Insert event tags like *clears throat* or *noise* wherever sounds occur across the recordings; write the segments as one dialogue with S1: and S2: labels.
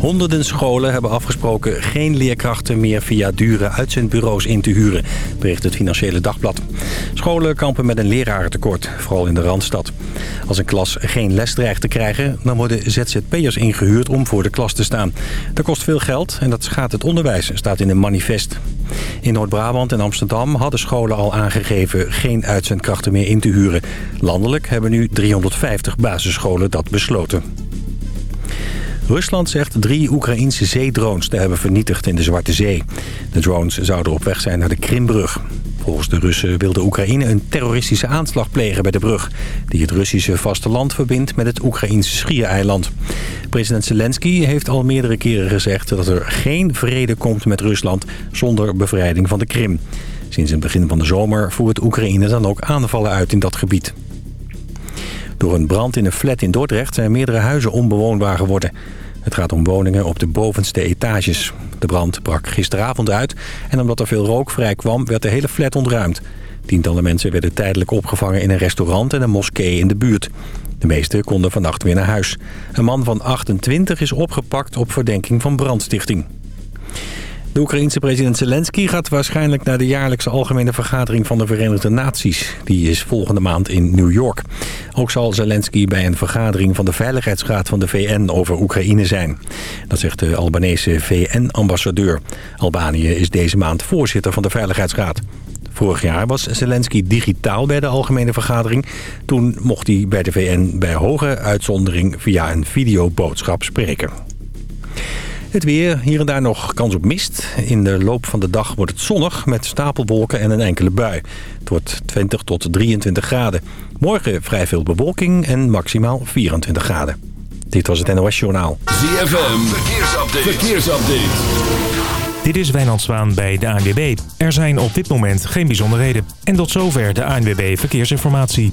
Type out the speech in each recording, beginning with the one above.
S1: Honderden scholen hebben afgesproken geen leerkrachten meer via dure uitzendbureaus in te huren, bericht het Financiële Dagblad. Scholen kampen met een lerarentekort, vooral in de Randstad. Als een klas geen les dreigt te krijgen, dan worden ZZP'ers ingehuurd om voor de klas te staan. Dat kost veel geld en dat schaadt het onderwijs, staat in een manifest. In Noord-Brabant en Amsterdam hadden scholen al aangegeven geen uitzendkrachten meer in te huren. Landelijk hebben nu 350 basisscholen dat besloten. Rusland zegt drie Oekraïnse zeedrones te hebben vernietigd in de Zwarte Zee. De drones zouden op weg zijn naar de Krimbrug. Volgens de Russen wilde Oekraïne een terroristische aanslag plegen bij de brug... die het Russische vasteland verbindt met het Oekraïnse Schiereiland. President Zelensky heeft al meerdere keren gezegd... dat er geen vrede komt met Rusland zonder bevrijding van de Krim. Sinds het begin van de zomer voert Oekraïne dan ook aanvallen uit in dat gebied. Door een brand in een flat in Dordrecht zijn meerdere huizen onbewoonbaar geworden. Het gaat om woningen op de bovenste etages. De brand brak gisteravond uit en omdat er veel rook vrij kwam werd de hele flat ontruimd. Tientallen mensen werden tijdelijk opgevangen in een restaurant en een moskee in de buurt. De meesten konden vannacht weer naar huis. Een man van 28 is opgepakt op verdenking van brandstichting. De Oekraïense president Zelensky gaat waarschijnlijk naar de jaarlijkse algemene vergadering van de Verenigde Naties. Die is volgende maand in New York. Ook zal Zelensky bij een vergadering van de Veiligheidsraad van de VN over Oekraïne zijn. Dat zegt de Albanese VN-ambassadeur. Albanië is deze maand voorzitter van de Veiligheidsraad. Vorig jaar was Zelensky digitaal bij de algemene vergadering. Toen mocht hij bij de VN bij hoge uitzondering via een videoboodschap spreken. Het weer, hier en daar nog kans op mist. In de loop van de dag wordt het zonnig met stapelwolken en een enkele bui. Het wordt 20 tot 23 graden. Morgen vrij veel bewolking en maximaal 24 graden. Dit was het NOS Journaal.
S2: ZFM, verkeersupdate. verkeersupdate.
S3: Dit is Wijnand Zwaan bij de ANWB. Er zijn op dit moment geen bijzonderheden. En tot zover de ANWB Verkeersinformatie.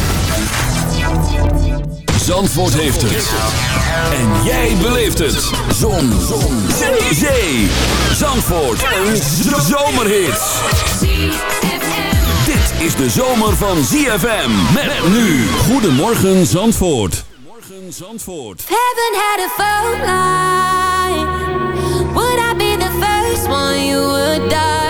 S2: Zandvoort heeft het. En jij beleeft het. Zon. Zon. Zee. Zandvoort. Een zomerhit. Dit is de zomer van ZFM. Met nu. Goedemorgen Zandvoort. Goedemorgen Zandvoort.
S4: Heaven had a phone. Would I be the first one you would dial?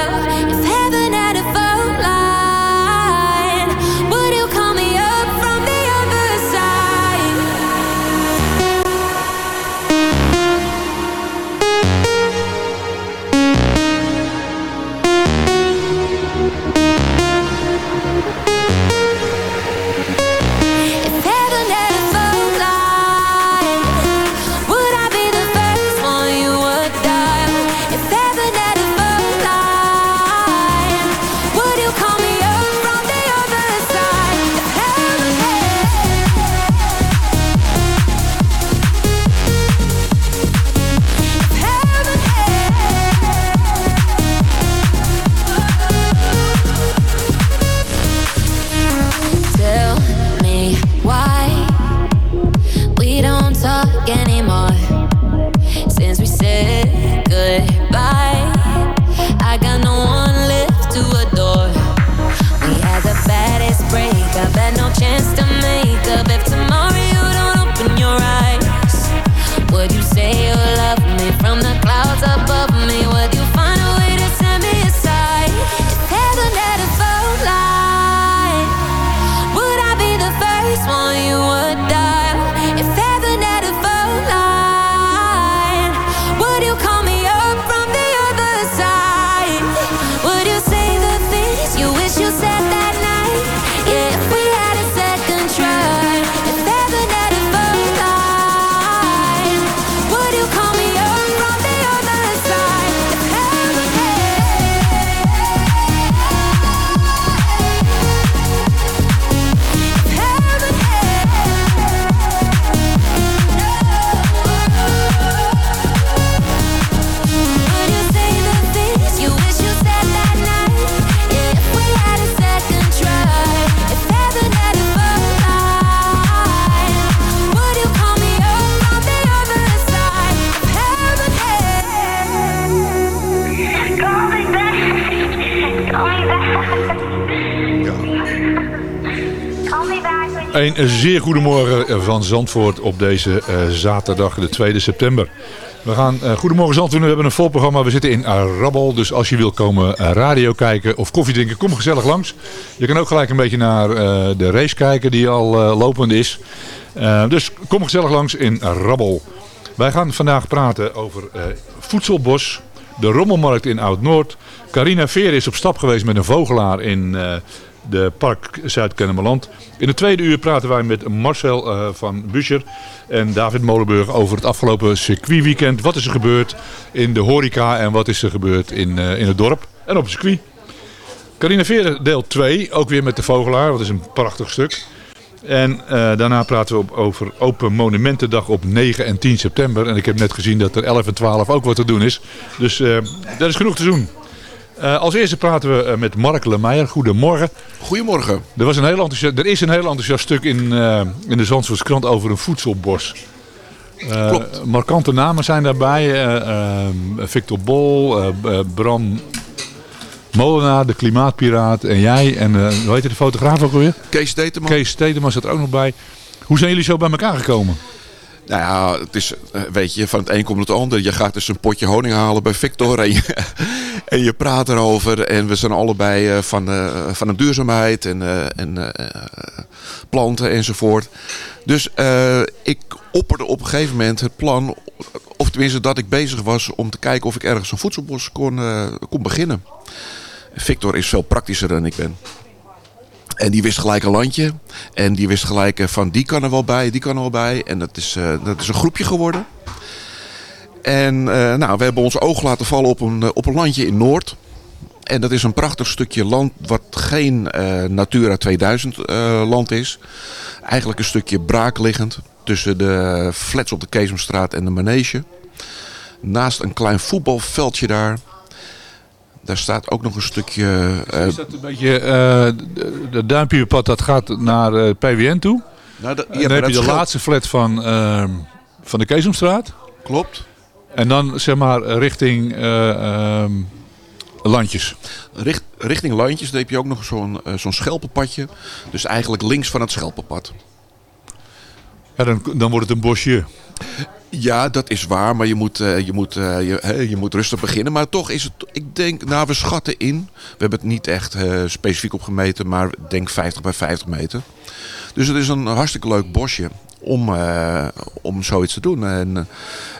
S5: Zeer goedemorgen van Zandvoort op deze eh, zaterdag, de 2 september. We gaan uh, Goedemorgen Zandvoort, we hebben een vol programma. We zitten in Rabbel, dus als je wilt komen radio kijken of koffie drinken, kom gezellig langs. Je kan ook gelijk een beetje naar de race kijken die al lopend is. dus kom gezellig langs in Rabbel. Wij gaan vandaag praten over voedselbos, de rommelmarkt in Oud-Noord. Carina Veer is op stap geweest met een vogelaar in de Park Zuid-Kennemerland. In het tweede uur praten wij met Marcel uh, van Buscher en David Molenburg over het afgelopen circuitweekend. Wat is er gebeurd in de horeca en wat is er gebeurd in, uh, in het dorp en op het circuit. Carina Veren deel 2, ook weer met de Vogelaar, dat is een prachtig stuk. En uh, daarna praten we over Open Monumentendag op 9 en 10 september. En ik heb net gezien dat er 11 en 12 ook wat te doen is. Dus dat is genoeg te doen. Uh, als eerste praten we met Mark Lemeijer. Goedemorgen.
S6: Goedemorgen.
S5: Er, was een heel enthousiast, er is een heel enthousiast stuk in, uh, in de Zandvoortse krant over een voedselbos. Uh,
S6: Klopt.
S5: Markante namen zijn daarbij. Victor Bol, Bram Molenaar, de klimaatpiraat en jij. En hoe heet de fotograaf ook alweer?
S6: Kees Steteman.
S5: Kees Steteman zit er ook nog bij. Hoe zijn jullie zo bij elkaar gekomen?
S6: Nou ja, het is, weet je, van het een komt het ander. Je gaat dus een potje honing halen bij Victor en je, *laughs* praat erover. En we zijn allebei van, uh, van de duurzaamheid en, en planten enzovoort. Dus ik opperde op een gegeven moment het plan, of tenminste dat ik bezig was om te kijken of ik ergens een voedselbos kon, kon beginnen. Victor is veel praktischer dan ik ben. En die wist gelijk een landje. En die wist gelijk van die kan er wel bij, die kan er wel bij. En dat is, uh, dat is een groepje geworden. En uh, nou, we hebben ons oog laten vallen op een, op een landje in Noord. En dat is een prachtig stukje land wat geen Natura 2000 land is. Eigenlijk een stukje braakliggend tussen de flats op de Keesomstraat en de Manege. Naast een klein voetbalveldje daar. Daar staat ook nog een stukje...
S5: Uh, is dat een beetje uh, de duimpjepad dat gaat naar uh, PWN toe?
S6: Nou,
S5: en dan heb je de laatste flat van, van de Keesomstraat.
S6: Klopt.
S5: En dan zeg maar richting um, landjes.
S6: Richt, richting landjes, dan heb je ook nog zo'n zo'n schelpenpadje. Dus eigenlijk links van het schelpenpad.
S5: Ja, dan, dan wordt het een bosje.
S6: Ja, dat is waar, maar je moet, uh, je, moet, uh, je, je moet rustig beginnen. Maar toch is het, ik denk, nou we schatten in. We hebben het niet echt uh, specifiek opgemeten, maar ik denk 50 bij 50 meter. Dus het is een hartstikke leuk bosje om, om zoiets te doen. En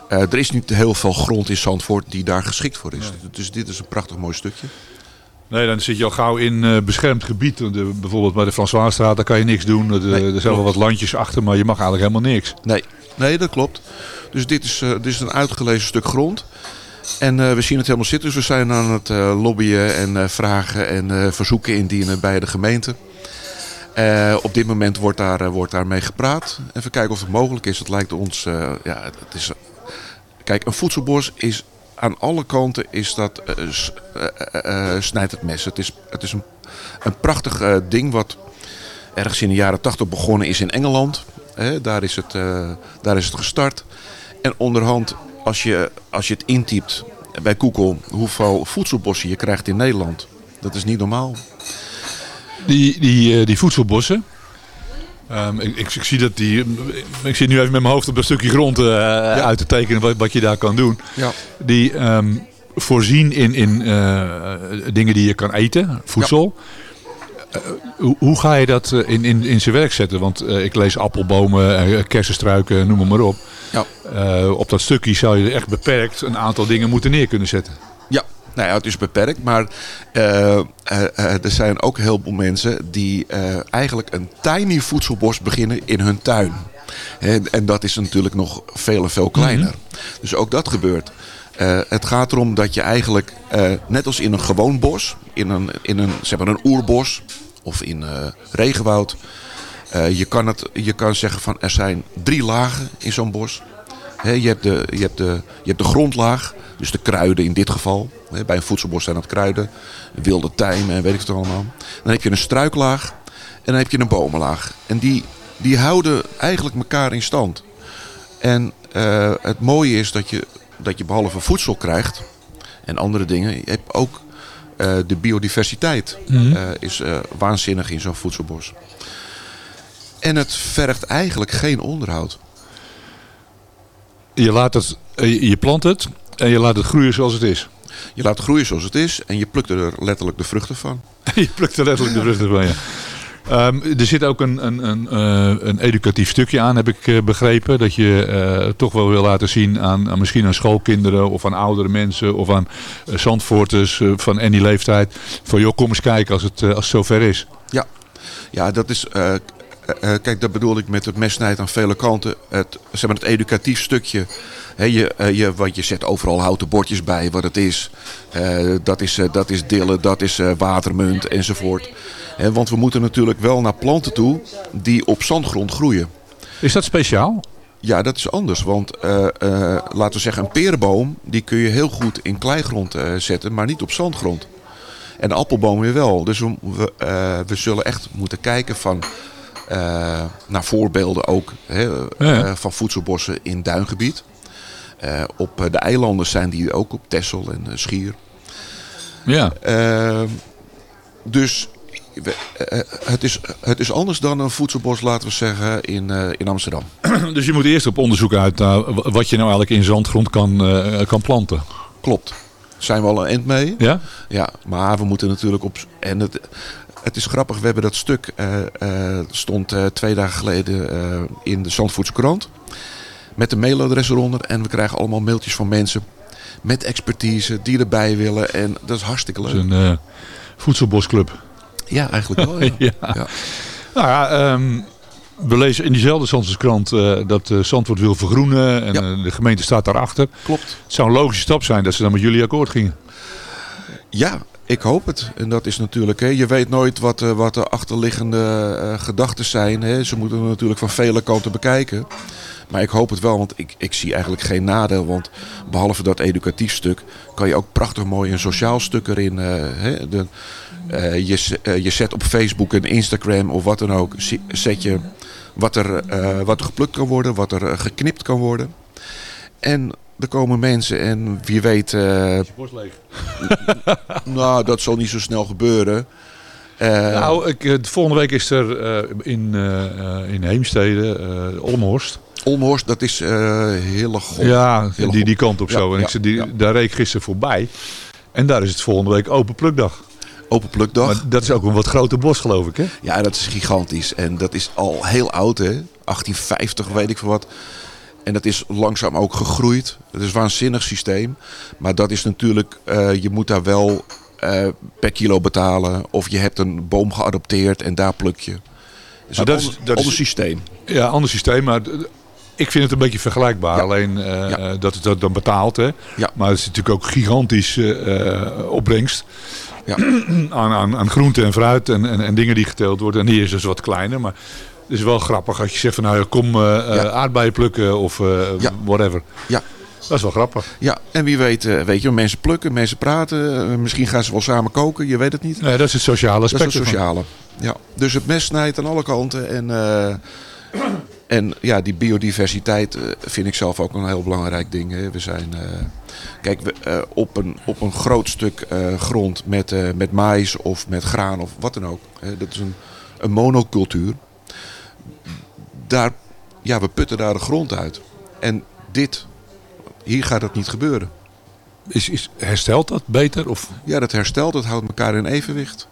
S6: er is niet heel veel grond in Zandvoort die daar geschikt voor is. Nee. Dus dit is een prachtig mooi stukje.
S5: Nee, dan zit je al gauw in uh, beschermd gebied. De, bijvoorbeeld bij de Françoisstraat, daar kan je niks doen. De, nee, er zijn wel wat landjes achter, maar je mag eigenlijk helemaal niks.
S6: Nee, nee dat klopt. Dus dit is, uh, dit is een uitgelezen stuk grond. En uh, we zien het helemaal zitten. Dus we zijn aan het uh, lobbyen en vragen en verzoeken indienen bij de gemeente. op dit moment wordt daar, wordt daar gepraat. Even kijken of het mogelijk is. Het lijkt ons... ja, het is, kijk, een voedselbos is aan alle kanten is dat, snijdt het mes. Het is, het is een, een prachtig ding wat ergens in de jaren 80 begonnen is in Engeland. daar, is het, daar is het gestart. En onderhand, als je, als je het intypt bij Google hoeveel voedselbossen je krijgt in Nederland. Dat is niet normaal.
S5: Die, die, die voedselbossen, Um, ik, ik, ik, zie dat die. Ik zit nu even met mijn hoofd op een stukje grond uh, ja. uit te tekenen wat, wat, je daar kan doen.
S6: Ja.
S5: Die um, voorzien in, in uh, dingen die je kan eten, voedsel. Ja. Uh, hoe, hoe, ga je dat in, in, in zijn werk zetten? Want ik lees appelbomen, kersenstruiken, noem maar op.
S6: Ja.
S5: op dat stukje zou je echt beperkt een aantal dingen moeten neer kunnen zetten.
S6: Ja, nou ja, het is beperkt, maar uh, uh, uh, er zijn ook heel veel mensen die eigenlijk een tiny voedselbos beginnen in hun tuin. En, en dat is natuurlijk nog veel en veel kleiner. Mm -hmm. Dus ook dat gebeurt. Het gaat erom dat je eigenlijk, net als in een gewoon bos, in een, in een, zeg maar een oerbos of in regenwoud, je, kan het, je kan zeggen van er zijn drie lagen in zo'n bos. Je, hebt de, je, hebt de, je hebt de grondlaag, dus de kruiden in dit geval. Bij een voedselbos zijn dat kruiden, wilde tijmen en weet ik het allemaal. Dan heb je een struiklaag en dan heb je een bomenlaag. En die, die houden eigenlijk elkaar in stand. En het mooie is dat je, dat je behalve voedsel krijgt en andere dingen, je hebt ook uh, de biodiversiteit. Mm -hmm. uh, is waanzinnig in zo'n voedselbos. En het vergt eigenlijk geen onderhoud.
S5: Je, laat het, eh, je je plant het en je laat het groeien zoals het is.
S6: Je laat het groeien zoals het is en je plukt er letterlijk de vruchten van. *laughs*
S5: je plukt er letterlijk de vruchten van, ja. Ehm, er zit ook een, een, een, eh, een educatief stukje aan, heb ik eh, begrepen. Dat je eh, toch wel wil laten zien aan, aan misschien aan schoolkinderen of aan oudere mensen of aan uh, van any leeftijd. Van joh, kom eens kijken als het, als zover is.
S6: Ja, ja dat is. kijk, dat bedoel ik met het mesnijd aan vele kanten. Het, zeg maar, het educatief stukje. Je, je, want je zet overal houten bordjes bij wat het is. Dat is, dat is dillen, dat is watermunt enzovoort. Want we moeten natuurlijk wel naar planten toe die op zandgrond groeien.
S5: Is dat speciaal?
S6: Ja, dat is anders. Want eh, eh, laten we zeggen, een perenboom die kun je heel goed in kleigrond eh, zetten, maar niet op zandgrond. En de appelboom weer wel. Dus we, we, we zullen echt moeten kijken van, naar voorbeelden ook hè,
S5: Ja.
S6: van voedselbossen in duingebied. Op de eilanden zijn die ook op Texel en Schier.
S5: Ja.
S6: Eh, dus we- eh, het, is, het is anders dan een voedselbos, laten we zeggen, in, eh, in Amsterdam. *clears throat*
S5: Dus je moet eerst op onderzoek uit naar wat je nou eigenlijk in zandgrond kan, eh, kan planten.
S6: Klopt. Zijn we al een eind mee?
S5: Ja?
S6: Ja, maar we moeten natuurlijk op. En het, het is grappig, we hebben dat stuk. eh eh, stond eh, twee dagen geleden eh, in de Zandvoortse krant. Met een mailadres eronder. En we krijgen allemaal mailtjes van mensen. Met expertise die erbij willen. En dat is hartstikke leuk.
S5: is een eh, voedselbosclub.
S6: Ja, eigenlijk wel. *laughs* Ja.
S5: Nou ja, ehm, we lezen in diezelfde Zandvoortskrant eh dat uh, Zandvoort wil vergroenen en
S6: Ja.
S5: eh, de gemeente staat daarachter.
S6: Klopt.
S5: Het zou een logische stap zijn dat ze dan met jullie akkoord gingen.
S6: Ja, ik hoop het. En dat is natuurlijk, hè, je weet nooit wat, eh, wat de achterliggende eh, gedachten zijn. Hè. Ze moeten het natuurlijk van vele kanten bekijken. Maar ik hoop het wel, want ik, ik zie eigenlijk geen nadeel. Want behalve dat educatief stuk, kan je ook prachtig mooi een sociaal stuk erin. eh, hè, de, eh, je, eh, je zet op Facebook en Instagram of wat dan ook, zet je wat er, eh, wat er geplukt kan worden, wat er geknipt kan worden. En er komen mensen en wie weet... eh, *laughs* nou, dat zal niet zo snel gebeuren. Eh,
S5: nou, ik, volgende week is er eh, in, eh, eh, in Heemstede, eh Olmhorst.
S6: Olmhorst, dat is eh heel god.
S5: Ja,
S6: Heel
S5: die,
S6: goed.
S5: die kant op
S6: Ja,
S5: zo. En
S6: ja,
S5: ik, zei, die,
S6: ja.
S5: daar reed ik gisteren voorbij. En daar is het volgende week open plukdag.
S6: Open plukdag.
S5: Maar dat is ook een wat groter bos geloof ik hè?
S6: Ja, dat is gigantisch. En dat is al heel oud, hè? 1850, weet ik veel wat. En dat is langzaam ook gegroeid. Het is een waanzinnig systeem. Maar dat is natuurlijk, eh, je moet daar wel eh, per kilo betalen. Of je hebt een boom geadopteerd en daar pluk je. Een
S5: dat is- is-
S6: ander systeem.
S5: Ja, ander systeem, maar ik vind het een beetje vergelijkbaar.
S6: Ja.
S5: Alleen eh,
S6: Ja.
S5: dat het dat dan betaalt. Hè.
S6: Ja.
S5: Maar het is natuurlijk ook gigantisch opbrengst
S6: Ja. *clears throat*
S5: aan, aan, aan groente en fruit en, en, en dingen die geteeld worden. En hier is dus wat kleiner, maar het is wel grappig als je zegt van nou kom
S6: Ja.
S5: aardbeien plukken of eh, whatever.
S6: Ja.
S5: Dat is wel grappig.
S6: Ja, en wie weet, weet je, mensen plukken, mensen praten. misschien gaan ze wel samen koken, je weet het niet.
S5: Nee, dat is het sociale
S6: Dat
S5: aspect.
S6: is het sociale. Ja. Dus het mes snijdt aan alle kanten. En, en ja, die biodiversiteit eh, vind ik zelf ook een heel belangrijk ding. We zijn, eh, kijk, we, eh, op, een, op een groot stuk grond met, met maïs of met graan of wat dan ook. Dat is een, een monocultuur. Daar, ja, we putten daar de grond uit. En dit, hier gaat dat niet gebeuren.
S5: Is, is, herstelt dat beter? Of?
S6: Ja, dat herstelt, dat houdt elkaar in evenwicht.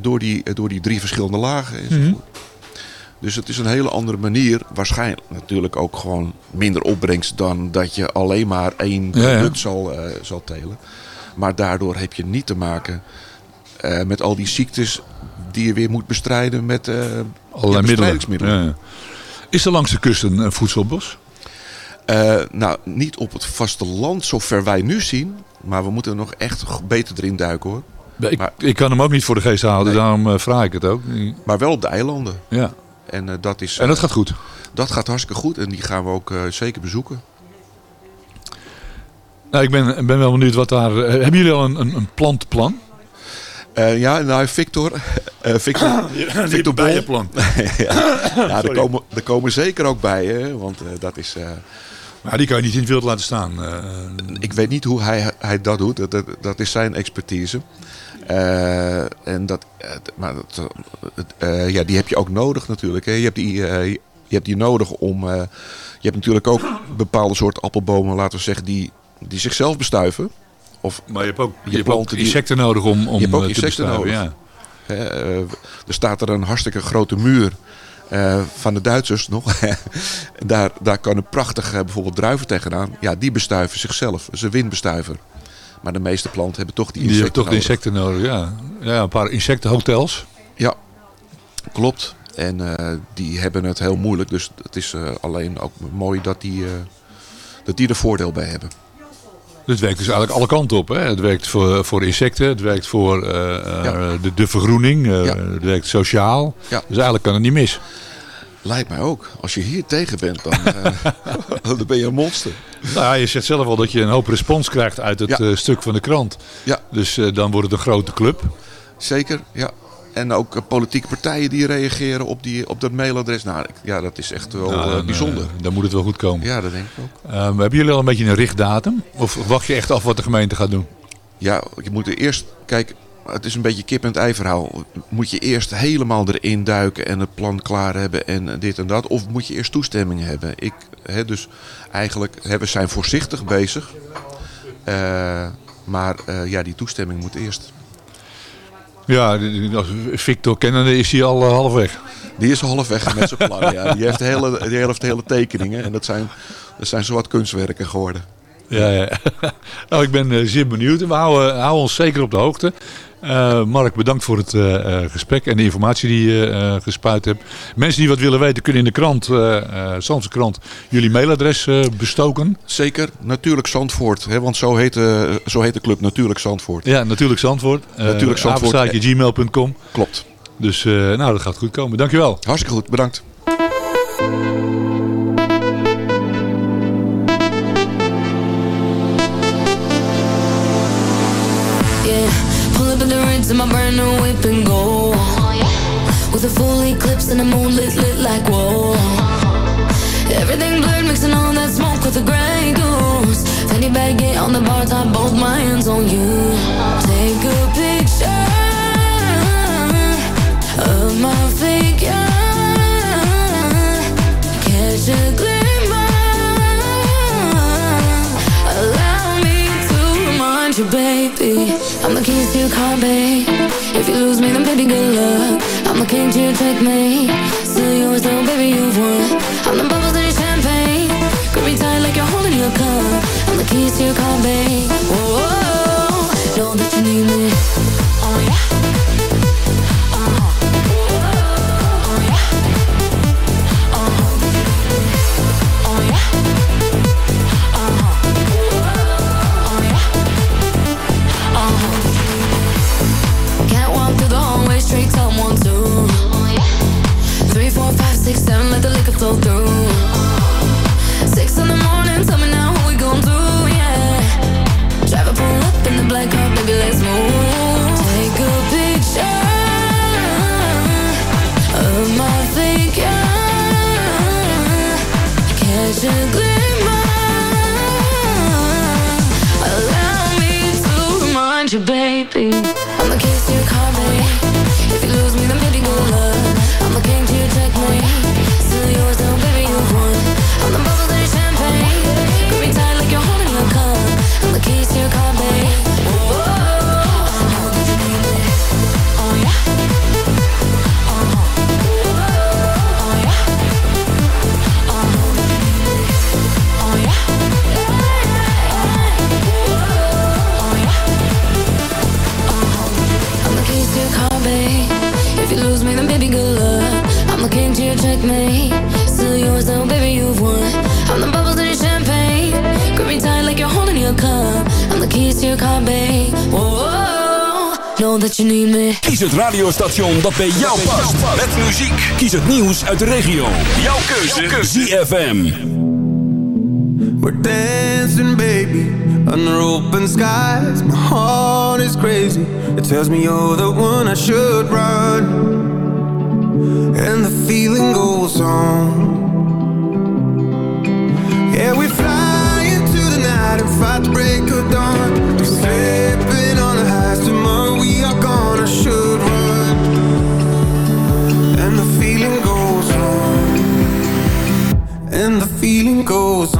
S6: Door, die, door die drie verschillende lagen enzovoort. Dus het is een hele andere manier. Waarschijnlijk natuurlijk ook gewoon minder opbrengst dan dat je alleen maar één
S5: Ja, ja.
S6: product zal, eh, zal telen. Maar daardoor heb je niet te maken eh, met al die ziektes die je weer moet bestrijden met eh,
S5: Allerlei
S6: bestrijdingsmiddelen.
S5: Ja, ja. Is er langs de kust een, voedselbos?
S6: Nou, niet op het vasteland zover wij nu zien. Maar we moeten er nog echt beter erin duiken hoor.
S5: Ik,
S6: Maar-
S5: ik kan hem ook niet voor de geest halen,
S6: Nee.
S5: daarom vraag ik het ook.
S6: Maar wel op de eilanden.
S5: Ja.
S6: En, eh, dat, is,
S5: En dat
S6: eh,
S5: gaat goed.
S6: dat gaat hartstikke goed. En die gaan we ook eh, zeker bezoeken.
S5: Nou, ik ben, ben wel benieuwd wat daar... hebben jullie al een, een, een plantplan?
S6: Ja, nou Victor. *laughs* eh, Victor, *coughs* Victor Bol.
S5: bijenplan. *laughs*
S6: ja, ja er, komen, er komen zeker ook bij. Hè, want dat is...
S5: Maar die kan je niet in het wild laten staan.
S6: ik weet niet hoe hij, hij dat doet. Dat, dat, dat is zijn expertise. Eh, en dat, eh, maar dat, eh, ja, die heb je ook nodig natuurlijk. Hè. Je, hebt die, je hebt die nodig om... je hebt natuurlijk ook bepaalde soort appelbomen, laten we zeggen, die, die zichzelf bestuiven. Of
S5: Maar je hebt ook, je
S6: Je
S5: hebt ook
S6: planten die-
S5: insecten nodig om, om
S6: Je hebt ook
S5: te bestuiven.
S6: nodig.
S5: Ja.
S6: Er staat er een hartstikke grote muur van de Duitsers nog. *laughs* daar, daar kan een prachtig eh, bijvoorbeeld druiven tegenaan. Ja, die bestuiven zichzelf. Een windbestuiver. Maar de meeste planten hebben toch die
S5: Die
S6: insecten
S5: hebben toch de
S6: nodig.
S5: insecten nodig, ja. Ja, een paar insectenhotels.
S6: Ja, klopt. En eh, die hebben het heel moeilijk. Dus het is eh, alleen ook mooi dat die, eh, dat die er voordeel bij hebben.
S5: Het werkt dus eigenlijk alle kanten op. Hè? Het werkt voor, voor insecten, het werkt voor
S6: Ja.
S5: de, de vergroening,
S6: Ja.
S5: het werkt sociaal.
S6: Ja.
S5: Dus eigenlijk kan het niet mis.
S6: Lijkt mij ook. Als je hier tegen bent, dan, eh, *laughs* dan ben je een monster.
S5: Nou, ja, je zegt zelf al dat je een hoop respons krijgt uit het
S6: Ja.
S5: eh, stuk van de krant.
S6: Ja.
S5: Dus eh, dan wordt het een grote club.
S6: Zeker, ja. En ook politieke partijen die reageren op, die, op dat mailadres. Nou, ja, dat is echt wel
S5: Nou, dan,
S6: bijzonder.
S5: dan moet het wel goed komen.
S6: Ja, dat denk ik ook.
S5: Ehm, hebben jullie al een beetje een richtdatum? Of wacht je echt af wat de gemeente gaat doen?
S6: Ja, je moet er eerst... Kijk, het is een beetje kip en het ei verhaal. Moet je eerst helemaal erin duiken en het plan klaar hebben en dit en dat? Of moet je eerst toestemming hebben? Ik, hè, dus eigenlijk, hè, we zijn voorzichtig bezig. Eh, maar eh, ja, die toestemming moet eerst.
S5: Ja, Victor kennende is hij al eh, halfweg.
S6: Die is halfweg met zijn plan. Ja. Die heeft de hele, die heeft de hele tekeningen. En dat zijn, dat zijn zowat kunstwerken geworden.
S5: Ja, ja. *laughs* nou, ik ben zeer benieuwd. We houden, houden ons zeker op de hoogte. Eh, Mark, bedankt voor het eh, eh, gesprek en de informatie die je eh, gespuit hebt. Mensen die wat willen weten kunnen in de krant, Zandse krant, jullie mailadres bestoken.
S6: Zeker, natuurlijk Zandvoort. Hè, want zo heet, de, zo heet de club Natuurlijk Zandvoort.
S5: Ja, natuurlijk Zandvoort. Uh,
S6: Natuurlijk Zandvoort.
S5: gmail.com.
S6: Klopt.
S5: Dus nou, dat gaat goed komen. Dankjewel.
S6: Hartstikke goed, bedankt.
S4: peace you convey. Whoa.
S2: Kies het radiostation dat bij jou past. Met muziek. Kies het nieuws uit de regio. Jouw keuze. ZFM.
S7: We're dancing, baby, under open skies. My heart is crazy. It tells me you're the one I should run. And the feeling goes on. Yeah, we fly into the night and fight the break of dawn.
S8: Feeling goes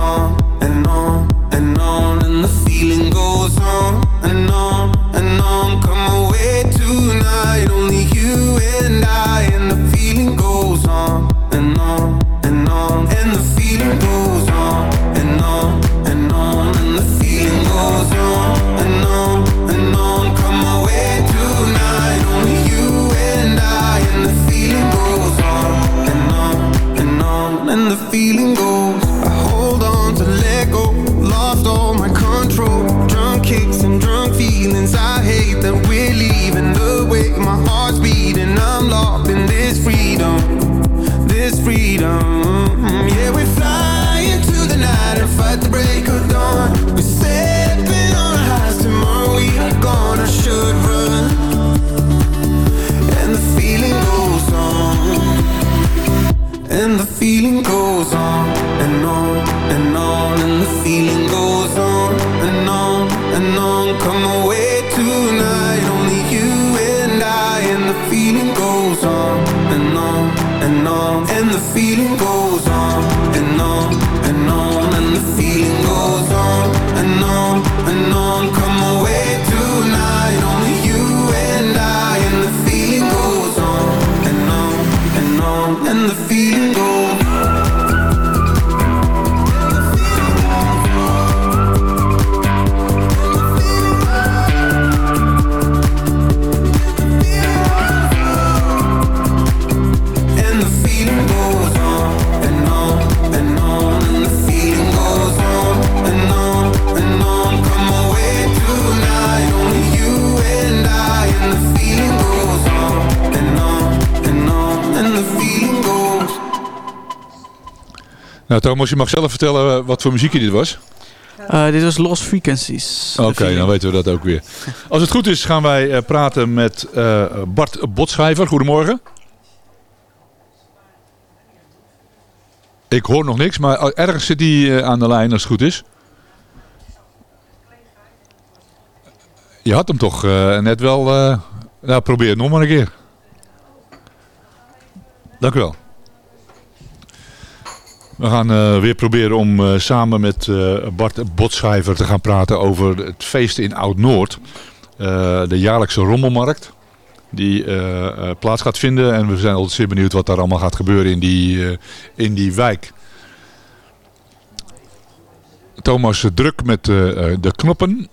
S5: Nou Thomas, je mag zelf vertellen eh, wat voor muziekje dit was.
S9: Eh, dit was Lost Frequencies.
S5: Oké, dan weten we dat ook weer. Als het goed is gaan wij eh, praten met Bart Botschrijver. Goedemorgen. Ik hoor nog niks, maar ergens zit hij aan de lijn als het goed is. Je had hem toch net wel... nou, probeer het nog maar een keer. Dank u wel. We gaan eh, weer proberen om eh, samen met eh, Bart Botschrijver te gaan praten over het feest in Oud-Noord. De jaarlijkse rommelmarkt. Die plaats gaat vinden. En we zijn altijd zeer benieuwd wat daar allemaal gaat gebeuren in die, in die wijk. Thomas druk met de knoppen.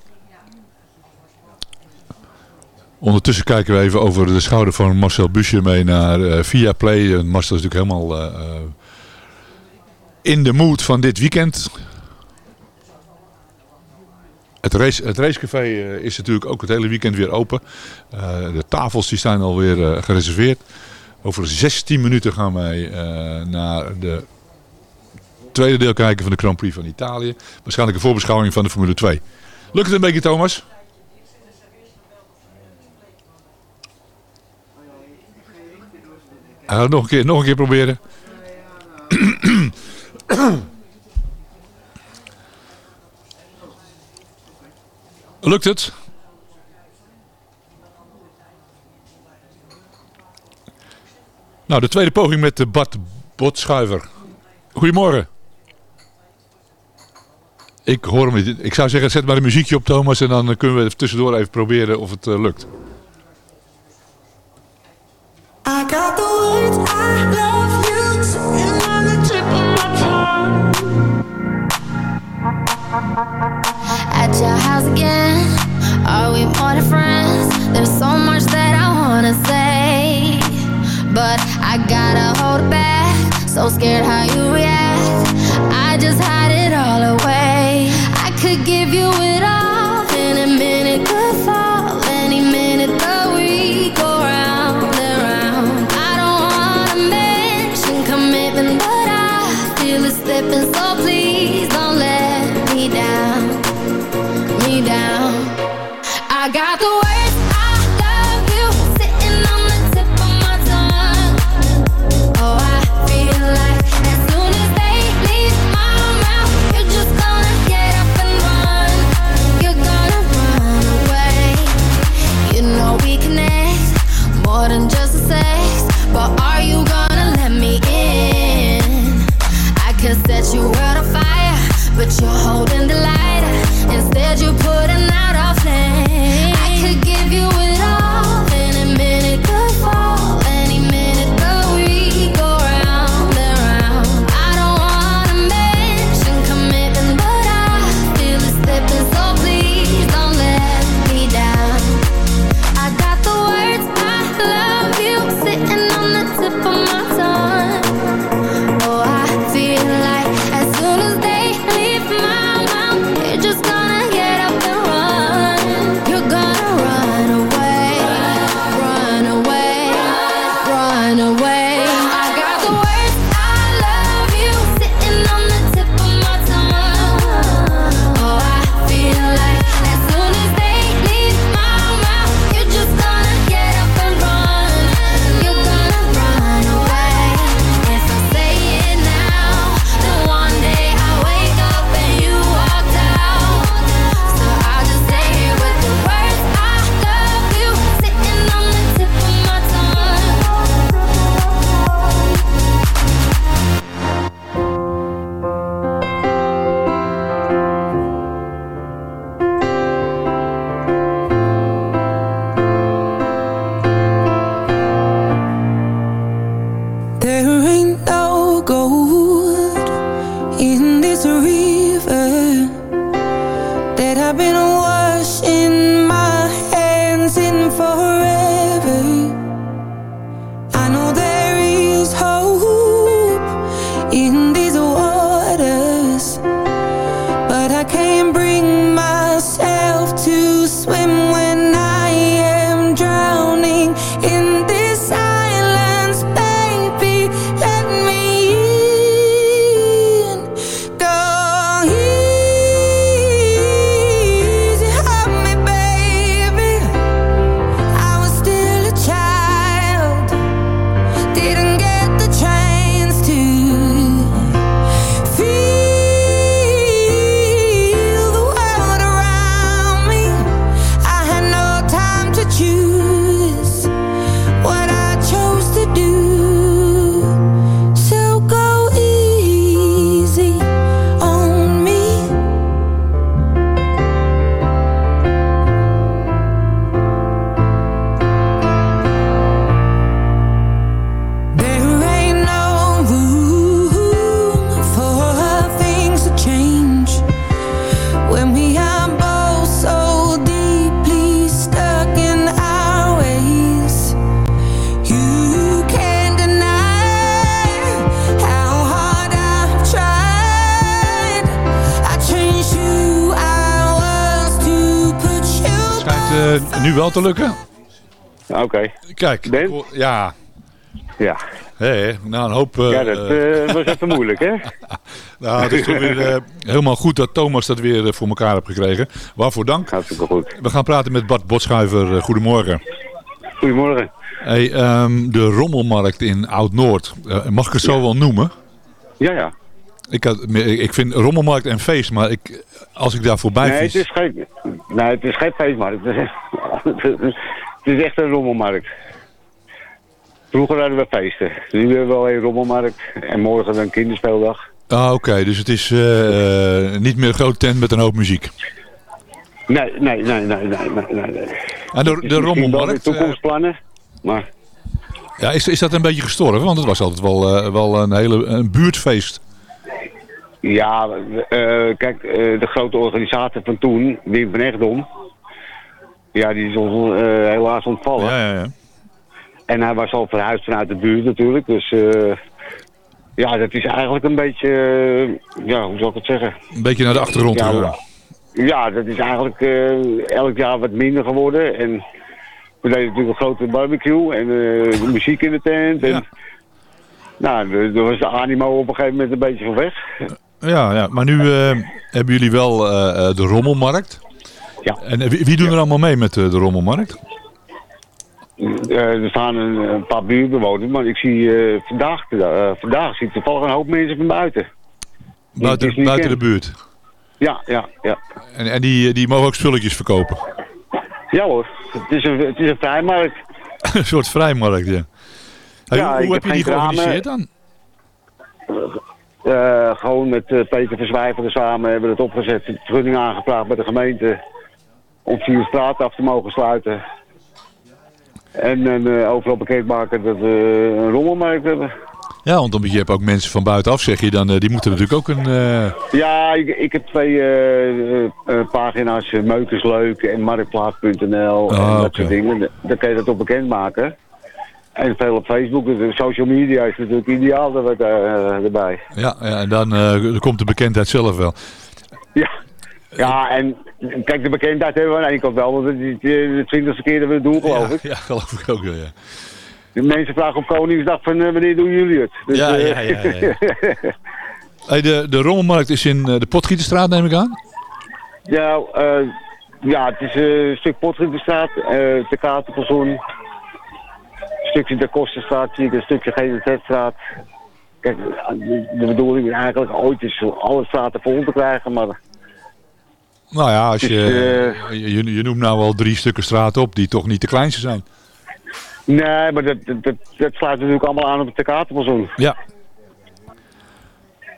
S5: Ondertussen kijken we even over de schouder van Marcel Busje mee naar Via Play. Marcel is natuurlijk helemaal in de mood van dit weekend. Het, race, het racecafé eh, is natuurlijk ook het hele weekend weer open. Eh, de tafels die zijn alweer eh, gereserveerd. Over 16 minuten gaan wij naar de tweede deel kijken van de Grand Prix van Italië. Waarschijnlijk een voorbeschouwing van de Formule 2. Lukt het een beetje Thomas? Uh, nog, een keer, nog een keer proberen. *clears throat* Lukt het? Nou, de tweede poging met de Bart Botschuiver. Goedemorgen. Ik hoor hem niet. Ik zou zeggen, zet maar een muziekje op Thomas en dan kunnen we tussendoor even proberen of het eh, lukt.
S10: I got the words At your house again, are we more than friends? There's so much that I wanna say, but I gotta hold back. So scared how you react. I just hide it all away. I could give you
S5: wel te lukken.
S11: Oké.
S5: Kijk,
S11: Ben?
S5: ja.
S11: Ja.
S5: Hé, nou een hoop... eh,
S11: ja, dat eh, was even moeilijk, hè? *laughs*
S5: nou, het is toch weer eh, helemaal goed dat Thomas dat weer voor elkaar heeft gekregen. Waarvoor dank.
S11: Hartstikke goed.
S5: We gaan praten met Bart Botschuiver. Goedemorgen.
S11: Goedemorgen.
S5: Hey, ehm, de Rommelmarkt in Oud-Noord. Mag ik het zo wel noemen?
S11: Ja, ja.
S5: Ik, had, ik vind Rommelmarkt en feest, maar ik, als ik daar voorbij
S11: Nee, het is geen, nee, het is geen feestmarkt. *laughs* Het is, echt een rommelmarkt. Vroeger hadden we feesten. Nu hebben we wel een rommelmarkt. En morgen een kinderspeeldag.
S5: Ah, oké. Dus het is eh, eh, niet meer een grote tent met een hoop muziek.
S11: Nee, nee, nee, nee, nee, nee. nee.
S5: En de,
S11: is
S5: de
S11: weer
S5: Rommelmarkt, eh,
S11: toekomstplannen. Maar
S5: ja, is, is dat een beetje gestorven? Want het was altijd wel, wel een hele een buurtfeest.
S11: Ja, eh, kijk, eh, de grote organisator van toen, Wim van Echtdom. Ja, die is ons eh, helaas ontvallen.
S5: Ja, ja, ja.
S11: En hij was al verhuisd vanuit de buurt natuurlijk. Dus ja, dat is eigenlijk een beetje, ja, hoe zal ik het zeggen?
S5: Een beetje naar de achtergrond
S11: Ja. Ja, dat is eigenlijk elk jaar wat minder geworden. En we deden natuurlijk een grote barbecue en muziek in de tent. En,
S5: Ja.
S11: Nou, daar was de animo op een gegeven moment een beetje van weg.
S5: Ja, ja, maar nu eh, hebben jullie wel eh, eh, de Rommelmarkt.
S11: Ja.
S5: En wie, wie doen er allemaal mee met de Rommelmarkt?
S11: Er staan een, een paar buurtbewoners, maar ik zie vandaag, vandaag zie ik toevallig een hoop mensen van buiten.
S5: Buiten, buiten de buurt.
S11: Ja, ja, ja.
S5: En, en die, die mogen ook spulletjes verkopen.
S11: Ja hoor, het is een, het is een vrijmarkt. *laughs*
S5: een soort vrijmarkt, ja. Hey,
S11: Ja,
S5: hoe heb je die georganiseerd dan?
S11: Eh, gewoon met eh, Peter Verzwijver samen hebben we het opgezet. De vergunning aangevraagd bij de gemeente. Om vier straten af te mogen sluiten. En eh, overal bekendmaken dat we een rommelmarkt hebben.
S5: Ja, want dan, je hebt ook mensen van buitenaf, zeg je dan. die moeten natuurlijk ook een...
S11: Ja, ik, ik heb twee pagina's, uh, Meukensleuk en Marktplaats.nl en
S5: Ah,
S11: dat soort dingen. Dan kan je dat op bekendmaken. En veel op Facebook, de social media is natuurlijk ideaal er, eh, erbij.
S5: ja, ja, en dan, eh, komt de bekendheid zelf wel.
S11: Ja. Ja, en kijk, de bekendheid hebben we aan de kant wel, want het is de twintigste keer dat we het doen, geloof ik.
S5: ja, geloof ik ook wel, ja.
S11: De mensen vragen op Koningsdag van eh, wanneer doen jullie het? Dus,
S5: Ja, ja, ja, ja. *laughs* Hey, de, de Rommelmarkt is in de Potgieterstraat, neem ik aan?
S11: ja, ja, het is een stuk Potgieterstraat, de Katerpersoon, stukje de Kostenstraat, zie ik een stukje GZZ-straat. Kijk, de, bedoeling is eigenlijk ooit is alle straten vol te krijgen, maar
S5: Nou ja, als
S11: Het
S5: je,
S11: is,
S5: je, je, je noemt nou wel drie stukken straat op die toch niet de kleinste zijn.
S11: nee, maar dat, dat, dat, sluit natuurlijk allemaal aan op de Katerpersoon.
S5: Ja.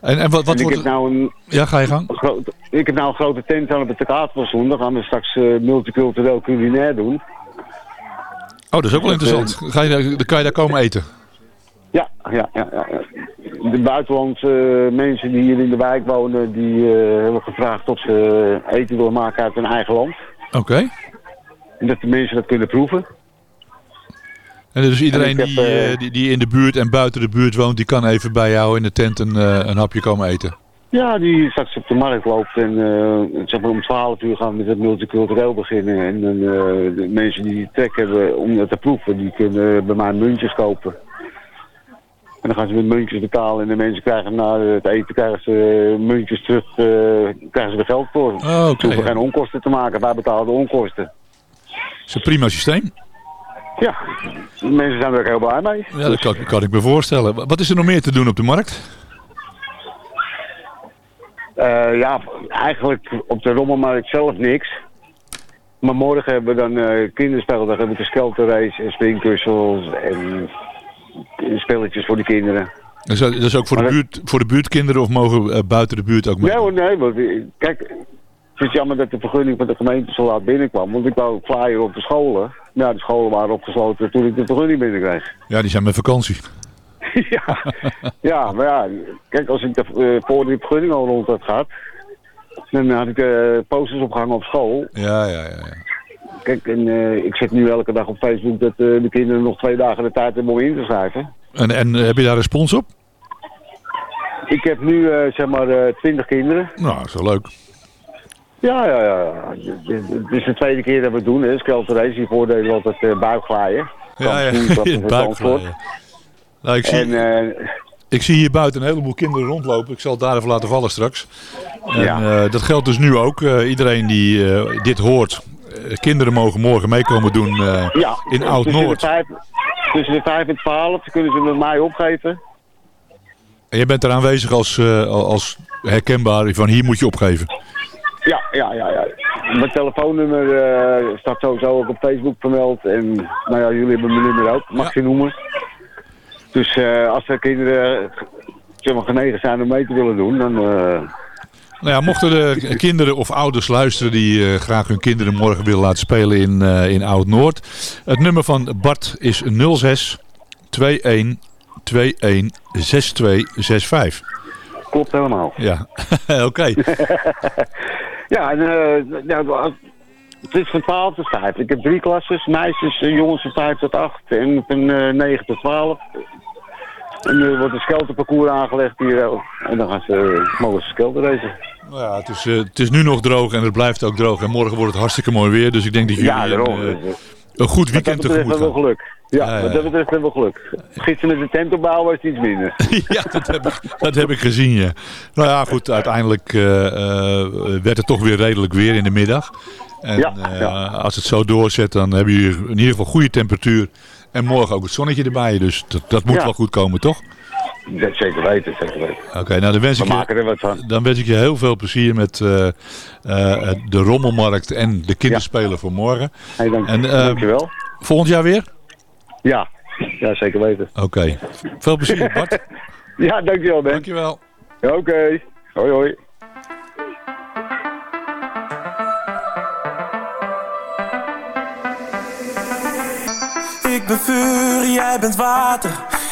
S5: En, en wat, wat
S11: En ik
S5: wordt...
S11: heb nou een,
S5: Ja, ga je gang.
S11: ik heb nou een grote tent aan op het Katerpersoon. Dan gaan we straks eh, multicultureel culinair doen.
S5: Oh, dat is ook wel interessant. Ga je, daar- dan kan je daar komen eten.
S11: Ja, ja, ja. ja. De buitenlandse eh, mensen die hier in de wijk wonen, die eh, hebben gevraagd of ze eh, eten willen maken uit hun eigen land.
S5: Oké.
S11: En dat de mensen dat kunnen proeven.
S5: En dus iedereen
S11: En
S5: die, die, die in de buurt en buiten de buurt woont, die kan even bij jou in de tent een, een hapje komen eten.
S11: Ja, die straks op de markt loopt en eh, zeg maar om 12 uur gaan we met het multicultureel beginnen. En dan, eh, de mensen die trek hebben om dat te proeven, die kunnen bij mij muntjes kopen. En dan gaan ze met muntjes betalen en de mensen krijgen na het eten krijgen ze eh, muntjes terug, eh, krijgen ze er geld voor.
S5: Oh,
S11: Ze
S5: oké.
S11: hoeven geen onkosten te maken, wij betalen de onkosten.
S5: is een prima systeem.
S11: Ja, de mensen zijn er ook heel blij mee.
S5: Ja, dat kan, kan ik me voorstellen. Wat is er nog meer te doen op de markt?
S11: Eh, ja, eigenlijk op de rommelmarkt zelf niks. Maar morgen hebben we dan eh kinderspeldag, hebben we de skelterrace en springkussels en spelletjes voor de kinderen.
S5: Dat is, dat is ook voor de, buurt, voor de buurtkinderen of mogen eh, buiten de buurt ook mee?
S11: Nee hoor, nee, want kijk, het is jammer dat de vergunning van de gemeente zo laat binnenkwam. Want ik wou flyer op de scholen. Ja, de scholen waren opgesloten toen ik de vergunning binnenkreeg.
S5: Ja, die zijn met vakantie. *laughs*
S11: ja, ja, maar ja, kijk, als ik de, eh, voor die vergunning al rond had gehad, dan had ik eh, posters opgehangen op school.
S5: Ja, ja, ja. ja.
S11: Kijk, en eh, ik zet nu elke dag op Facebook dat eh, de kinderen nog twee dagen de tijd hebben om in te schrijven.
S5: En, en eh, heb je daar respons op?
S11: Ik heb nu eh, zeg maar eh, twintig kinderen.
S5: Nou, wel leuk.
S11: Ja, ja, ja. Het is de tweede keer dat we het doen, hè. Skelterrace. Hiervoor deden we altijd uh, buikglaaien.
S5: Ja, ja, *laughs* buikglaaien. Nou, ik, zie,
S11: En eh,
S5: ik zie hier buiten een heleboel kinderen rondlopen. Ik zal het daar even laten vallen straks. En
S11: Ja.
S5: eh, dat geldt dus nu ook. Eh, iedereen die dit hoort, kinderen mogen morgen meekomen doen
S11: ja,
S5: in Oud-Noord.
S11: Tussen de, vijf, tussen de vijf en twaalf kunnen ze met mij opgeven.
S5: En je bent er aanwezig als, als herkenbaar van hier moet je opgeven.
S11: Ja, ja, ja. ja. Mijn telefoonnummer staat sowieso ook op Facebook vermeld. En nou ja, jullie hebben mijn nummer ook, mag je noemen. Dus eh, als er kinderen zeg maar, genegen zijn om mee te willen doen, dan... eh,
S5: Nou ja, mochten de kinderen of ouders luisteren die eh, graag hun kinderen morgen willen laten spelen in, in Oud-Noord. Het nummer van Bart is 06 21 21 6265.
S11: klopt helemaal.
S5: Ja, *laughs* oké. *laughs*
S11: Ja, en, ja, het is van 12 tot 5. Ik heb drie klasses, meisjes en jongens van 5 tot 8 en van eh 9 tot 12. En er wordt een skelterparcours aangelegd hier ook. En dan gaan ze, mogen ze skelter racen.
S5: Nou ja, het, is, eh, het is nu nog droog en het blijft ook droog. En morgen wordt het hartstikke mooi weer. Dus ik denk dat jullie
S11: Ja, daarom.
S5: eh, een goed weekend
S11: hebben we
S5: gaan.
S11: geluk. Ja, wat dat betreft hebben we geluk. Gisteren met de tent opbouwen was het iets minder. *laughs*
S5: ja, dat heb, ik, dat heb ik gezien, ja. Nou ja, goed, uiteindelijk eh, eh, werd het toch weer redelijk weer in de middag. En
S11: Ja,
S5: eh,
S11: ja.
S5: als het zo doorzet, dan hebben jullie in ieder geval goede temperatuur. En morgen ook het zonnetje erbij, dus dat, dat moet
S11: Ja.
S5: wel goed komen, toch?
S11: Dat zeker weten, zeker weten.
S5: Oké, nou dan wens,
S11: We
S5: ik je,
S11: maken er wat van.
S5: dan wens ik je heel veel plezier met eh, eh, de rommelmarkt en de kinderspelen voor morgen.
S11: Hey, dank,
S5: En, eh,
S11: dankjewel.
S5: Volgend jaar weer?
S11: Ja. ja, zeker weten.
S5: Oké. Veel plezier, *laughs* Bart.
S11: Ja, dankjewel Ben.
S5: Dankjewel.
S11: Ja, Oké. Hoi hoi.
S7: Ik ben vuur, jij bent water.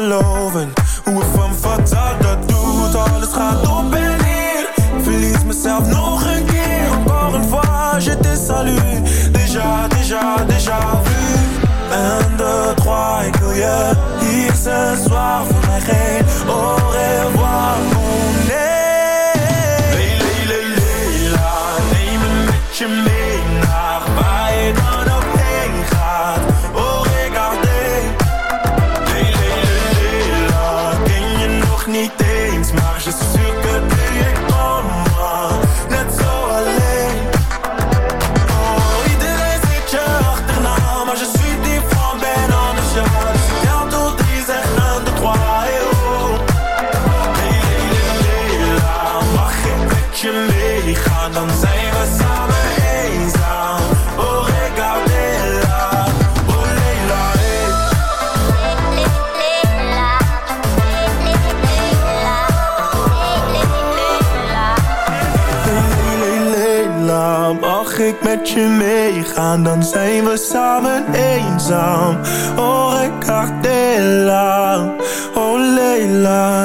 S7: Niet met je meegaan, dan zijn we samen eenzaam. Oh, Ricardella, oh Leila,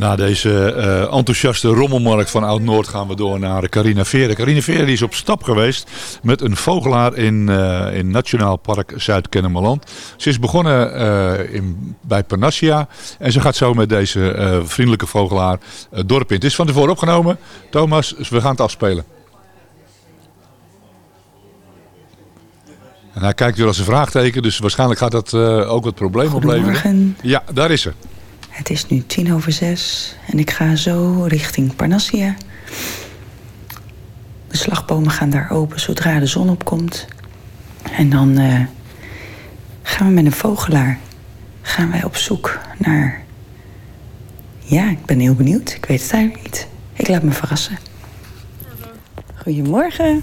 S5: Na deze eh, enthousiaste rommelmarkt van Oud-Noord gaan we door naar Carina Veren. Carina Veren is op stap geweest met een vogelaar in, eh, in Nationaal Park Zuid-Kennemerland. Ze is begonnen eh, in, bij Panassia en ze gaat zo met deze vriendelijke vogelaar het dorp in. Het is van tevoren opgenomen. Thomas, we gaan het afspelen. En hij kijkt weer als een vraagteken, dus waarschijnlijk gaat dat ook wat probleem opleveren. Ja, daar is ze.
S12: Het is nu tien over zes en ik ga zo richting Parnassia. De slagbomen gaan daar open zodra de zon opkomt. En dan eh, gaan we met een vogelaar gaan wij op zoek naar... Ja, ik ben heel benieuwd. Ik weet het eigenlijk niet. Ik laat me verrassen. Goedemorgen.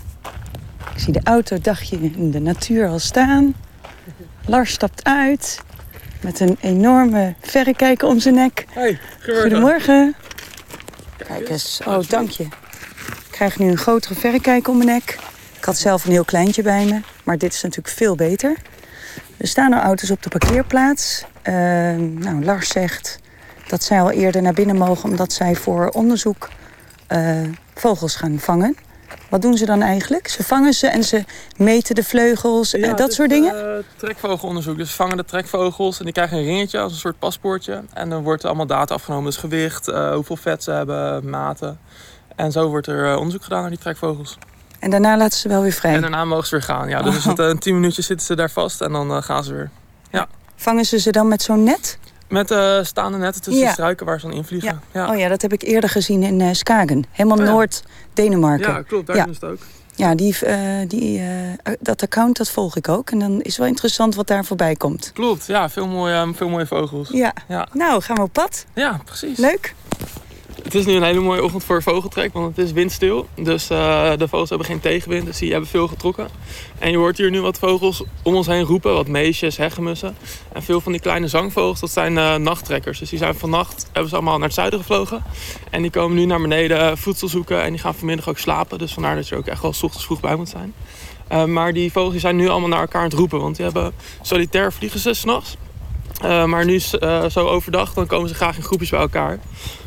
S12: Ik zie de auto dagje in de natuur al staan. Lars stapt uit met een enorme verrekijker om zijn nek.
S13: Hey,
S12: Goedemorgen. Kijk eens. Oh, dank je. Ik krijg nu een grotere verrekijker om mijn nek. Ik had zelf een heel kleintje bij me, maar dit is natuurlijk veel beter. Er staan al auto's op de parkeerplaats. Eh, nou, Lars zegt dat zij al eerder naar binnen mogen... omdat zij voor onderzoek eh, vogels gaan vangen. Wat doen ze dan eigenlijk? Ze vangen ze en ze meten de vleugels en
S13: Ja,
S12: dat
S13: is,
S12: soort dingen?
S13: eh, trekvogelonderzoek. Dus vangen de trekvogels en die krijgen een ringetje als een soort paspoortje. En dan wordt er allemaal data afgenomen. Dus gewicht, eh, hoeveel vet ze hebben, maten. En zo wordt er eh, onderzoek gedaan naar die trekvogels.
S12: En daarna laten ze wel weer vrij.
S13: En daarna mogen ze weer gaan. Ja, dus
S12: Oh.
S13: zitten, in 10 minuutjes zitten ze daar vast en dan eh, gaan ze weer. Ja.
S12: Vangen ze ze dan met zo'n net?
S13: Met eh, staande netten tussen
S12: Ja.
S13: de struiken waar ze dan invliegen. Ja.
S12: Oh ja, dat heb ik eerder gezien in eh, Skagen. Helemaal
S13: Oh ja.
S12: Noord-Denemarken.
S13: Ja, klopt. Daar
S12: ja.
S13: ze het ook.
S12: Ja, die, eh, die, dat account dat volg ik ook. En dan is wel interessant wat daar voorbij komt.
S13: Klopt, ja. Veel mooie, veel mooie vogels.
S12: Ja.
S13: ja.
S12: Nou, gaan we op pad?
S13: Ja, precies.
S12: Leuk.
S13: Het is nu een hele mooie ochtend voor vogeltrek, want het is windstil. Dus eh, de vogels hebben geen tegenwind, dus die hebben veel getrokken. En je hoort hier nu wat vogels om ons heen roepen, wat meesjes, hegemussen. En veel van die kleine zangvogels, dat zijn eh, nachttrekkers. Dus die zijn vannacht, hebben ze allemaal naar het zuiden gevlogen. En die komen nu naar beneden eh, voedsel zoeken en die gaan vanmiddag ook slapen. Dus vandaar dat je ook echt wel 's ochtends vroeg bij moet zijn. Maar die vogels zijn nu allemaal naar elkaar aan het roepen, want die hebben solitair vliegen ze s'nachts. Uh, maar nu uh, zo overdag, dan komen ze graag in groepjes bij elkaar.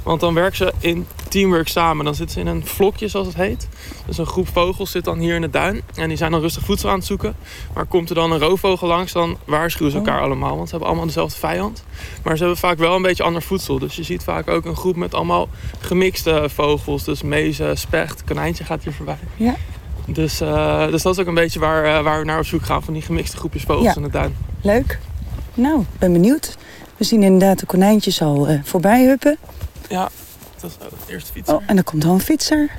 S13: Want dan werken ze in teamwork samen. Dan zitten ze in een vlokje, zoals het heet. Dus een groep vogels zit dan hier in de duin. En die zijn dan rustig voedsel aan het zoeken. Maar komt er dan een roofvogel langs, dan waarschuwen ze elkaar allemaal. Want ze hebben allemaal dezelfde vijand. Maar ze hebben vaak wel een beetje ander voedsel. Dus je ziet vaak ook een groep met allemaal gemixte vogels. Dus mezen, specht, konijntje gaat hier voorbij.
S12: Ja.
S13: Dus, uh, dus dat is ook een beetje waar, waar we naar op zoek gaan. Van die gemixte groepjes vogels
S12: Ja.
S13: in de duin.
S12: Leuk. Nou, ik ben benieuwd. We zien inderdaad de konijntjes al eh, voorbij huppen.
S13: Ja, dat is de eerste fietser.
S12: Oh, en er komt al een fietser.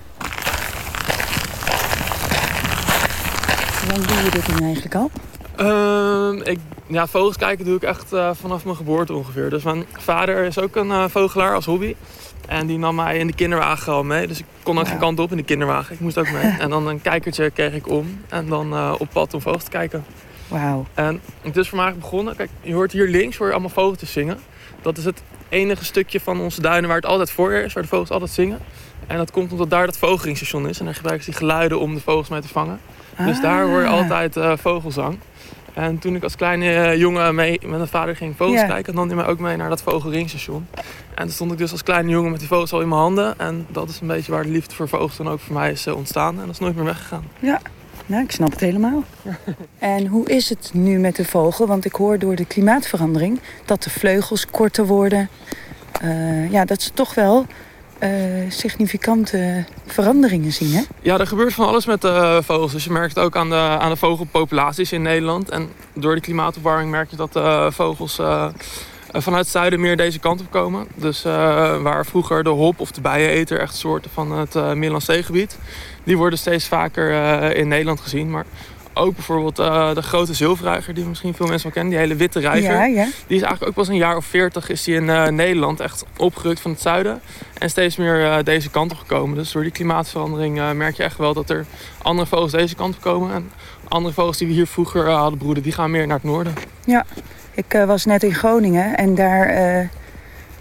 S12: Hoe lang doe je dit nu eigenlijk al?
S13: Ehm, ik, ja, vogels kijken doe ik echt eh, vanaf mijn geboorte ongeveer. Dus mijn vader is ook een eh, vogelaar als hobby. En die nam mij in de kinderwagen al mee. Dus ik kon ook geen kant op in de kinderwagen. Ik moest ook mee. *laughs* En dan een kijkertje kreeg ik om. En dan op pad om vogels te kijken.
S12: Wauw.
S13: En het is voor mij begonnen. Kijk, je hoort hier links hoor je allemaal vogeltjes zingen. Dat is het enige stukje van onze duinen waar het altijd voorjaar is. Waar de vogels altijd zingen. En dat komt omdat daar dat vogelringstation is. En daar gebruiken ze die geluiden om de vogels mee te vangen. Dus daar hoor je
S12: Ah.
S13: altijd eh, vogelzang. En toen ik als kleine eh, jongen mee met mijn vader ging vogels kijken, nam hij mij ook mee naar dat vogelringstation. En toen stond ik dus als kleine jongen met die vogels al in mijn handen. En dat is een beetje waar de liefde voor vogels dan ook voor mij is eh, ontstaan. En dat is nooit meer weggegaan.
S12: Ja, nou, ik snap het helemaal. *laughs* En hoe is het nu met de vogel? Want ik hoor door de klimaatverandering dat de vleugels korter worden. Eh, ja, dat ze toch wel eh, significante veranderingen zien, hè?
S13: Ja, er gebeurt van alles met de vogels. Dus je merkt het ook aan de, aan de vogelpopulaties in Nederland. En door de klimaatopwarming merk je dat de vogels eh, vanuit het zuiden meer deze kant op komen. Dus eh, waar vroeger de hop of de bijeneter echt soorten van het uh, Middellandse Zeegebied... die worden steeds vaker eh, in Nederland gezien. Maar ook bijvoorbeeld eh, de grote zilverreiger, die misschien veel mensen wel kennen. Die hele witte reiger.
S12: Ja, ja.
S13: Die is eigenlijk ook pas een jaar of veertig is die in eh, Nederland echt opgerukt van het zuiden. En steeds meer eh, deze kant op gekomen. Dus door die klimaatverandering eh, merk je echt wel dat er andere vogels deze kant op komen. En andere vogels die we hier vroeger eh, hadden broeden, die gaan meer naar het noorden.
S12: Ja, ik eh, was net in Groningen en daar eh,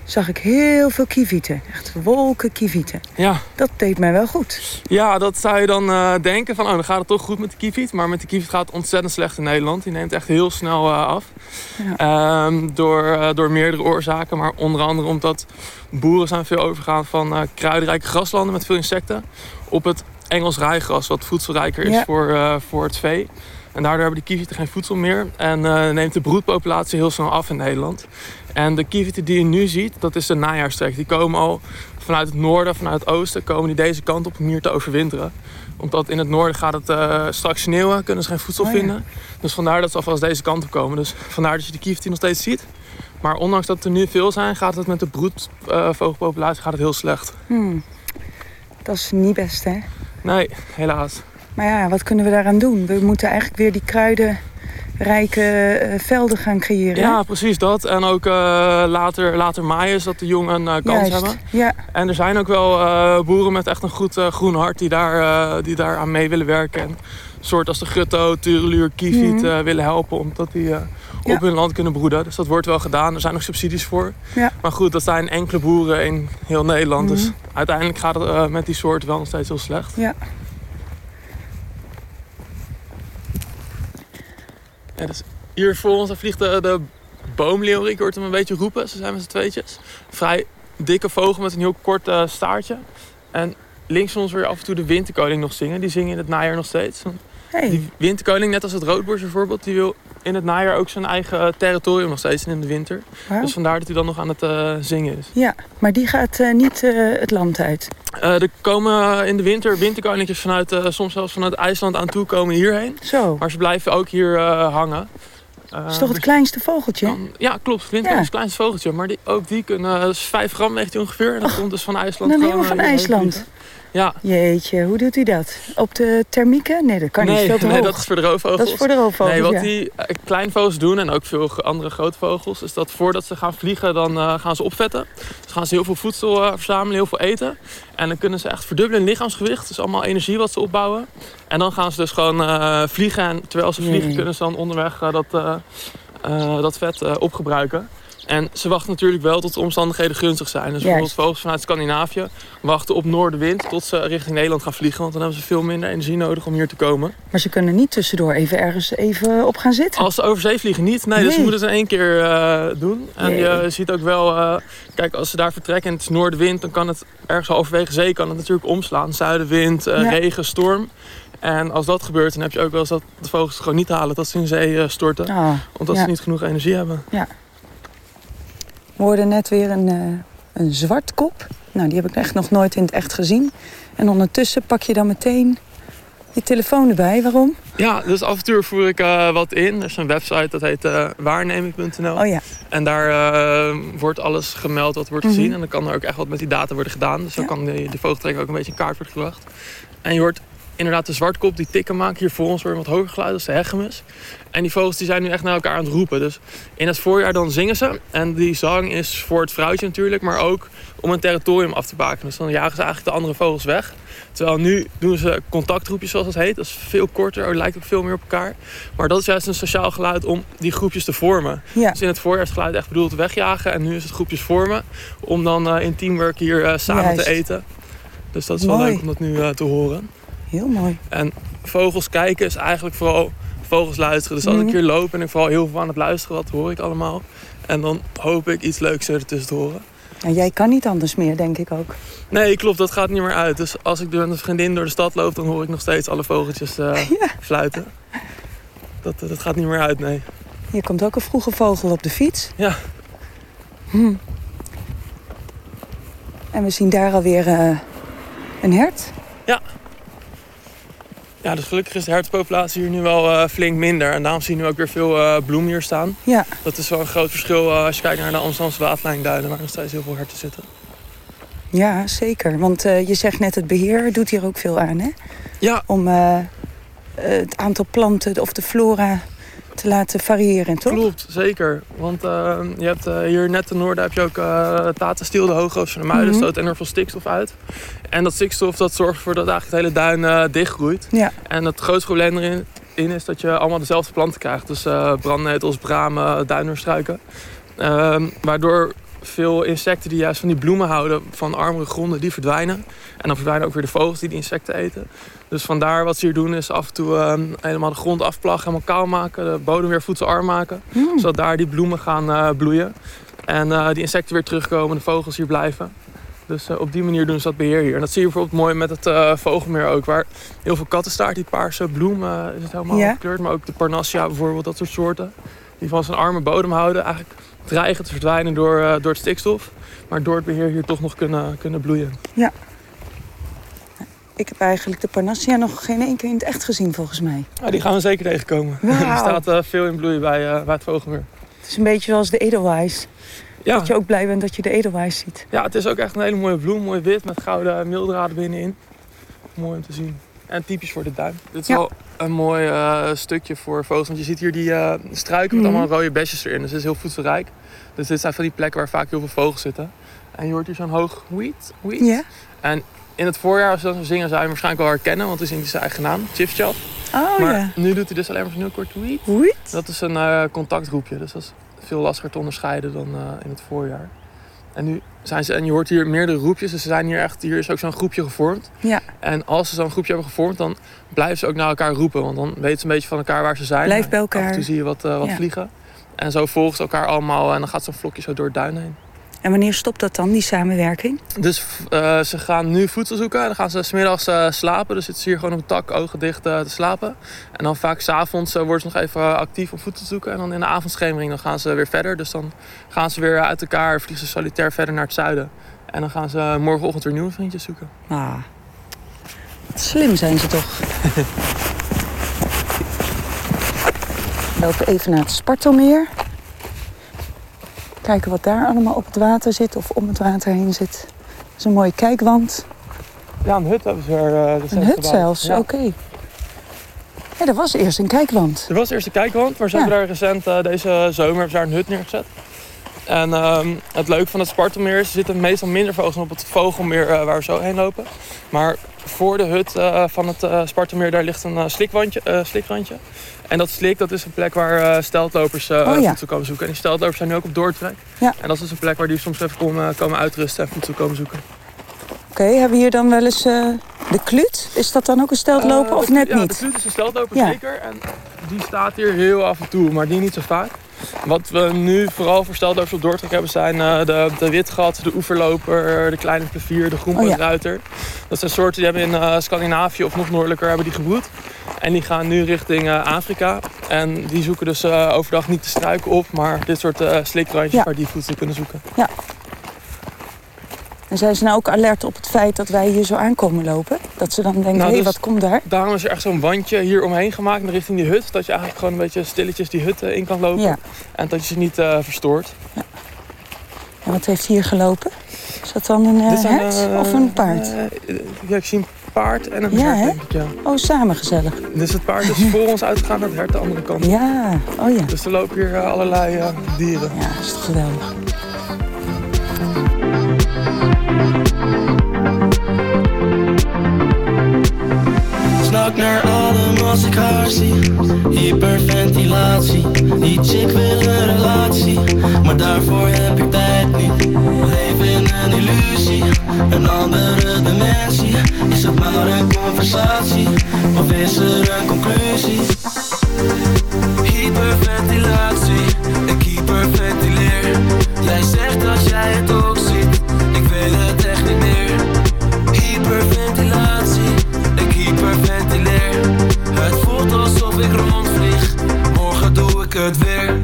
S12: zag ik heel veel kievieten. Echt wolken kievieten.
S13: Ja.
S12: Dat deed mij wel goed.
S13: Ja, dat zou je dan eh, denken van, oh, dan gaat het toch goed met de kieviet. Maar met de kieviet gaat het ontzettend slecht in Nederland. Die neemt echt heel snel af. Ehm, door, door meerdere oorzaken. Maar onder andere omdat boeren zijn veel overgegaan van kruidrijke graslanden met veel insecten. Op het Engels rijgras, wat voedselrijker is
S12: Ja.
S13: voor, voor het vee. En daardoor hebben die kievieten geen voedsel meer. En eh, neemt de broedpopulatie heel snel af in Nederland. En de kievieten die je nu ziet, dat is de najaarstrek. Die komen al vanuit het noorden, vanuit het oosten, komen die deze kant op om hier te overwinteren. Omdat in het noorden gaat het eh, straks sneeuwen, kunnen ze geen voedsel
S12: Oh ja.
S13: vinden. Dus vandaar dat ze alvast deze kant op komen. Dus vandaar dat je de kievieten nog steeds ziet. Maar ondanks dat er nu veel zijn, gaat het met de broedvogelpopulatie gaat het heel slecht.
S12: Hmm. Dat is niet best, hè?
S13: Nee, helaas.
S12: Maar ja, wat kunnen we daaraan doen? We moeten eigenlijk weer die kruidenrijke eh, velden gaan creëren.
S13: Ja, precies dat. En ook eh, later, later maaien, zodat de jongen een eh, kans
S12: Juist,
S13: hebben.
S12: Ja.
S13: En er zijn ook wel boeren met echt een goed groen hart die daar, die daar aan mee willen werken. En soort als de gutto, tureluur, kieviet
S12: Mhm.
S13: willen helpen omdat die
S12: Ja.
S13: op hun land kunnen broeden. Dus dat wordt wel gedaan. Er zijn ook subsidies voor.
S12: Ja.
S13: Maar goed, dat zijn enkele boeren in heel Nederland. Dus
S12: Mhm.
S13: uiteindelijk gaat het met die soort wel nog steeds heel slecht.
S12: Ja.
S13: Ja, dus hier voor ons vliegt de, de boomleeuw. Ik hoort hem een beetje roepen. Ze zijn met z'n tweetjes. Vrij dikke vogel met een heel kort eh, staartje. En links van ons weer af en toe de winterkoning nog zingen. Die zingen in het najaar nog steeds.
S12: Hey.
S13: Die winterkoning, net als het roodborst bijvoorbeeld, die wil in het najaar ook zijn eigen eh, territorium nog steeds in de winter. Dus vandaar dat hij dan nog aan het eh, zingen is.
S12: Ja, maar die gaat eh, niet het land uit.
S13: Er komen in de winter winterkoninkjes vanuit, soms zelfs vanuit IJsland aan toe komen hierheen.
S12: Zo.
S13: Maar ze blijven ook hier hangen.
S12: Dat is toch het
S13: dus-
S12: kleinste vogeltje?
S13: ja, klopt. Winterkoning is het kleinste vogeltje. Maar die, ook die kunnen, dus 5 gram weegt hij ongeveer. En dat komt dus van IJsland.
S12: dan helemaal van IJsland.
S13: Ja.
S12: Jeetje, hoe doet hij dat? Op de thermieken? Nee, dat kan
S13: nee,
S12: niet. Veel te
S13: nee,
S12: hoog.
S13: dat is voor de roofvogels.
S12: Dat is voor de roofvogels,
S13: Nee, wat
S12: ja.
S13: die eh, kleinvogels doen en ook veel andere grote vogels, is dat voordat ze gaan vliegen, dan eh, gaan ze opvetten. Dus gaan ze heel veel voedsel eh, verzamelen, heel veel eten. En dan kunnen ze echt verdubbelen in lichaamsgewicht. Dus allemaal energie wat ze opbouwen. En dan gaan ze dus gewoon vliegen. En terwijl ze vliegen, kunnen ze dan onderweg dat, dat vet opgebruiken. En ze wachten natuurlijk wel tot de omstandigheden gunstig zijn. Dus bijvoorbeeld vogels vanuit Scandinavië wachten op noordenwind tot ze richting Nederland gaan vliegen. Want dan hebben ze veel minder energie nodig om hier te komen.
S12: Maar ze kunnen niet tussendoor even ergens even op gaan zitten.
S13: Als ze over zee vliegen niet. Nee, dus
S12: Nee.
S13: ze moeten in één keer eh, doen. En je ziet ook wel, eh, kijk, als ze daar vertrekken en het is noordenwind, dan kan het ergens halverwege zee kan het natuurlijk omslaan. Zuidenwind, eh,
S12: Ja.
S13: regen, storm. En als dat gebeurt, dan heb je ook wel eens dat de vogels het gewoon niet halen, dat ze in zee storten.
S12: Ah,
S13: omdat
S12: ja.
S13: ze niet genoeg energie hebben.
S12: Ja. We hoorden net weer een, eh, een zwartkop. Nou, die heb ik echt nog nooit in het echt gezien. En ondertussen pak je dan meteen je telefoon erbij. Waarom?
S13: Ja, dus af en toe voer ik eh, wat in. Er is een website dat heet eh waarneming.nl.
S12: Oh ja.
S13: En daar wordt alles gemeld wat wordt
S12: Mhm.
S13: gezien. En dan kan er ook echt wat met die data worden gedaan. Dus zo
S12: Ja.
S13: kan de, de vogeltrekking ook een beetje in kaart worden gebracht. En je hoort inderdaad de zwartkop die tikken maken. Hier voor ons een wat hoger geluid als de hegemus. En die vogels die zijn nu echt naar elkaar aan het roepen. Dus in het voorjaar dan zingen ze. En die zang is voor het vrouwtje natuurlijk, maar ook om een territorium af te bakenen. Dus dan jagen ze eigenlijk de andere vogels weg. Terwijl nu doen ze contactgroepjes zoals dat heet. Dat is veel korter, het lijkt ook veel meer op elkaar. Maar dat is juist een sociaal geluid om die groepjes te vormen.
S12: Ja.
S13: Dus in het voorjaar is het geluid echt bedoeld wegjagen. En nu is het groepjes vormen om dan eh, in teamwork hier eh, samen
S12: Juist.
S13: te eten. Dus dat is wel leuk om dat nu eh, te horen.
S12: Heel mooi.
S13: En vogels kijken is eigenlijk vooral vogels luisteren. Dus als ik
S12: Mhm.
S13: hier loop en ik vooral heel veel aan het luisteren, wat hoor ik allemaal. En dan hoop ik iets leuks ertussen te horen.
S12: En jij kan niet anders meer, denk ik ook.
S13: Nee, klopt, dat gaat niet meer uit. Dus als ik door met een vriendin door de stad loop, dan hoor ik nog steeds alle vogeltjes eh, *laughs* fluiten. Dat, eh, dat gaat niet meer uit, nee.
S12: Hier komt ook een vroege vogel op de fiets.
S13: Ja.
S12: Hm. En we zien daar alweer eh een hert.
S13: Ja. Ja, dus gelukkig is de hertenpopulatie hier nu wel eh, flink minder. En daarom zie je nu ook weer veel eh bloem hier staan.
S12: Ja.
S13: Dat is wel een groot verschil eh, als je kijkt naar de Amsterdamse waterlijnduinen, waar nog steeds heel veel herten zitten.
S12: Ja, zeker. Want je zegt net, het beheer doet hier ook veel aan, hè?
S13: Ja.
S12: Om het aantal planten of de flora te laten variëren, toch?
S13: Klopt, zeker. Want eh, je hebt eh, hier net ten noorden heb je ook uh, Tatenstiel, de hoogroos van de Muiden.
S12: Mhm.
S13: stoot enorm veel stikstof uit. En dat stikstof dat zorgt ervoor dat eigenlijk het hele duin eh, dichtgroeit.
S12: Ja.
S13: En het grootste probleem erin in is dat je allemaal dezelfde planten krijgt. Dus eh brandnetels, bramen, duinerstruiken. Ehm, waardoor veel insecten die juist van die bloemen houden, van armere gronden, die verdwijnen. En dan verdwijnen ook weer de vogels die die insecten eten. Dus vandaar wat ze hier doen is af en toe ehm, helemaal de grond afplaggen, helemaal kaal maken, de bodem weer voedselarm maken. Zodat daar die bloemen gaan eh, bloeien. En eh, die insecten weer terugkomen, de vogels hier blijven. Dus eh, op die manier doen ze dat beheer hier. En dat zie je bijvoorbeeld mooi met het vogelmeer ook. Waar heel veel kattenstaart, die paarse bloem eh, is het helemaal
S12: Ja.
S13: gekleurd. Maar ook de parnassia bijvoorbeeld, dat soort soorten. Die van zijn arme bodem houden. Eigenlijk dreigen te verdwijnen door, eh, door het stikstof. Maar door het beheer hier toch nog kunnen, kunnen bloeien.
S12: Ja. Ik heb eigenlijk de Parnassia nog geen één keer in het echt gezien, volgens mij.
S13: Ja, die gaan we zeker tegenkomen. *laughs*
S12: Wauw.
S13: er staat eh, veel in bloei bij, eh, bij het vogelmeer.
S12: Het is een beetje zoals de Edelweiss.
S13: Ja.
S12: Dat je ook blij bent dat je de Edelweiss ziet.
S13: Ja, het is ook echt een hele mooie bloem. Mooi wit met gouden mildraden binnenin. Mooi om te zien. En typisch voor de duin. Dit is
S12: Ja.
S13: wel een mooi eh, stukje voor vogels. Want je ziet hier die eh, struiken met
S12: Mhm.
S13: allemaal rode besjes erin. Dus het is heel voedselrijk. Dus dit zijn van die plekken waar vaak heel veel vogels zitten. En je hoort hier zo'n hoog wheat.
S12: Ja.
S13: En in het voorjaar, als ze dan zingen, zou je hem waarschijnlijk wel herkennen. Want het is in zijn eigen naam, Chifchaf.
S12: Oh
S13: maar nu doet hij dus alleen maar zo'n heel kort. Wheat? Dat is een eh, contactroepje. Dus dat is veel lastiger te onderscheiden dan in het voorjaar. En nu zijn ze, en je hoort hier meerdere roepjes. Dus ze zijn hier echt, hier is ook zo'n groepje gevormd.
S12: Ja.
S13: En als ze zo'n groepje hebben gevormd, dan blijven ze ook naar elkaar roepen. Want dan weten ze een beetje van elkaar waar ze zijn.
S12: Blijf bij elkaar.
S13: En toe zie je wat, eh, wat
S12: Ja.
S13: vliegen. En zo volgen ze elkaar allemaal. En dan gaat zo'n vlokje zo door het duin heen.
S12: En wanneer stopt dat dan, die samenwerking?
S13: Dus eh, ze gaan nu voedsel zoeken. En dan gaan ze smiddags eh slapen. Dus zitten ze hier gewoon op een tak, ogen dicht eh, te slapen. En dan vaak s'avonds uh, worden ze nog even actief om voedsel te zoeken. En dan in de avondschemering dan gaan ze weer verder. Dus dan gaan ze weer uit elkaar, vliegen ze solitair verder naar het zuiden. En dan gaan ze morgenochtend weer nieuwe vriendjes zoeken.
S12: Ah, wat slim zijn ze toch. We *laughs* lopen even naar het Spartelmeer. Kijken wat daar allemaal op het water zit of om het water heen zit. Dat is een mooie kijkwand.
S13: Ja, een hut hebben ze er. recent
S12: Een hut
S13: gebouwd.
S12: zelfs,
S13: Ja.
S12: oké. Ja, dat was eerst een kijkwand.
S13: Er was eerst een kijkwand, maar ze
S12: Ja.
S13: hebben daar recent eh, deze zomer hebben ze daar een hut neergezet. En ehm, het leuke van het Spartelmeer is, er zitten meestal minder vogels op het Vogelmeer eh, waar we zo heen lopen. Maar voor de hut eh, van het eh Spartelmeer daar ligt een slikwandje, slikrandje. En dat slik dat is een plek waar steltlopers
S12: Oh ja.
S13: voedsel komen zoeken. En die steltlopers zijn nu ook op doortrek.
S12: Ja.
S13: En dat is dus een plek waar die soms even komen, komen uitrusten en voedsel komen zoeken.
S12: Oké, hebben we hier dan wel eens de kluut? Is dat dan ook een steltloper of net
S13: ja,
S12: niet?
S13: de kluut is een steltloper
S12: Ja.
S13: zeker. En die staat hier heel af en toe, maar die niet zo vaak. Wat we nu vooral voor steltlopers op doortrek hebben zijn eh, de, de witgat, de oeverloper, de kleine plevier, de groenpootruiter. Dat zijn soorten die hebben in eh, Scandinavië of nog noordelijker hebben die gebroed. En die gaan nu richting eh, Afrika. En die zoeken dus overdag niet de struiken op, maar dit soort slikrandjes
S12: Ja.
S13: waar die voedsel kunnen zoeken.
S12: Ja. En zijn ze nou ook alert op het feit dat wij hier zo aankomen lopen? Dat ze dan denken, hé,
S13: Nou,
S12: hey,
S13: dus
S12: wat komt daar?
S13: Daarom is er echt zo'n wandje hier omheen gemaakt richting die hut. Dat je eigenlijk gewoon een beetje stilletjes die hut eh, in kan lopen.
S12: Ja.
S13: En dat je ze niet eh, verstoort.
S12: En wat heeft hier gelopen? Is dat dan een eh, hert of een paard?
S13: ja, ik zie een paard en een
S12: Ja,
S13: hert,
S12: hè?
S13: denk ik, ja.
S12: Oh, samen gezellig.
S13: Dus het paard is *laughs* voor ons uitgegaan naar het hert de andere kant.
S12: Ja, oh ja.
S13: Dus er lopen hier allerlei dieren.
S12: Ja, dat is toch geweldig.
S14: Naar adem als ik haar zie. Hyperventilatie Die chick wil een relatie. Maar daarvoor heb ik tijd niet Leef in een illusie Een andere dimensie. Is het maar een conversatie Of is er een conclusie? Hyperventilatie Ik hyperventileer. Jij zegt dat jij het ook ziet Ik weet het echt niet meer. Hyperventilatie Ik hyperventileer Het voelt alsof ik rondvlieg Morgen doe ik het weer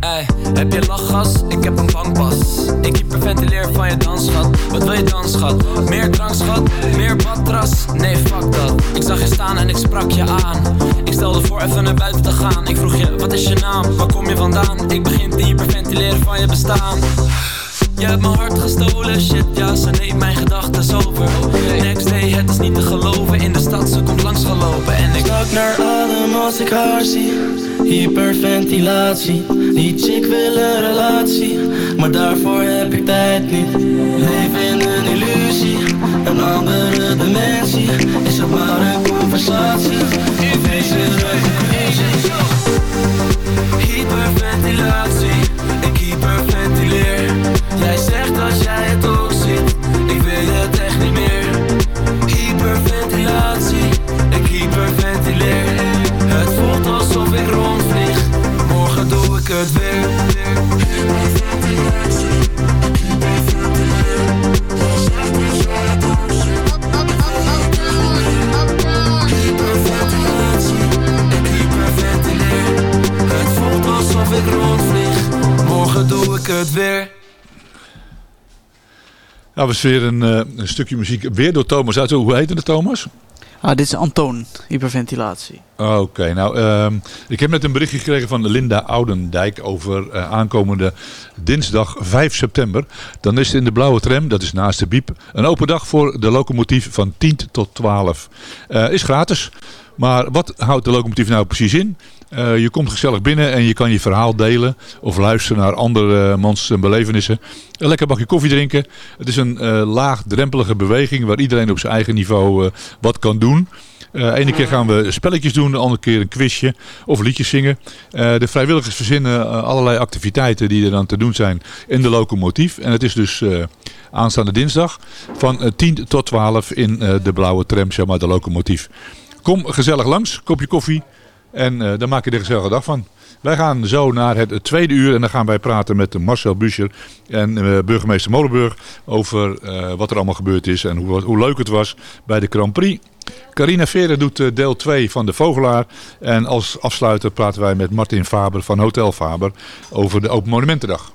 S14: Ey, heb je lachgas? Ik heb een bankpas. Ik hyperventileer van je dansschat. Wat wil je dan, schat? Meer drank, schat? Meer badras? Nee, fuck dat. Ik zag je staan en ik sprak je aan. Ik stelde voor even naar buiten te gaan. Ik vroeg je, wat is je naam? Waar kom je vandaan? Ik begin te hyperventileren van je bestaan. Je hebt mijn hart gestolen, shit ja, ze neemt mijn gedachten over. Next day, het is niet te geloven, in de stad ze komt langs gelopen. En ik snak naar adem als ik haar zie. Hyperventilatie, die chick wil een relatie Maar daarvoor heb ik tijd niet. Leef in een illusie, een andere dimensie. Is het maar een conversatie het voelt alsof ik rondvlieg Morgen doe ik het weer
S5: nou, was weer een, eh, een, stukje muziek. Weer door Thomas uit. Hoe heette de Thomas?
S9: Ah, dit is Antoon, hyperventilatie.
S5: Oké, nou, ehm, ik heb net een berichtje gekregen van Linda Oudendijk over eh, aankomende dinsdag 5 september. Dan is het in de blauwe tram, dat is naast de Biep, een open dag voor de locomotief van 10 tot 12. Eh, is gratis, maar wat houdt de locomotief nou precies in? Eh, je komt gezellig binnen en je kan je verhaal delen of luisteren naar andere mans belevenissen. Een lekker bakje koffie drinken. Het is een uh, laagdrempelige beweging waar iedereen op zijn eigen niveau wat kan doen. Uh, ene keer gaan we spelletjes doen, de andere keer een quizje of liedjes zingen. de vrijwilligers verzinnen allerlei activiteiten die er dan te doen zijn in de locomotief. En het is dus aanstaande dinsdag van 10 tot 12 in de blauwe tram, zeg maar, de locomotief. Kom gezellig langs, kopje koffie. En uh, daar maak je een gezellige dag van. Wij gaan zo naar het tweede uur en dan gaan wij praten met Marcel Buscher en uh, burgemeester Molenburg over uh, wat er allemaal gebeurd is en hoe, hoe, leuk het was bij de Grand Prix. Carina Veren doet deel 2 van de Vogelaar en als afsluiter praten wij met Martin Faber van Hotel Faber over de Open Monumentendag.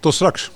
S5: Tot straks.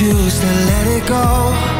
S8: Choose to let it go.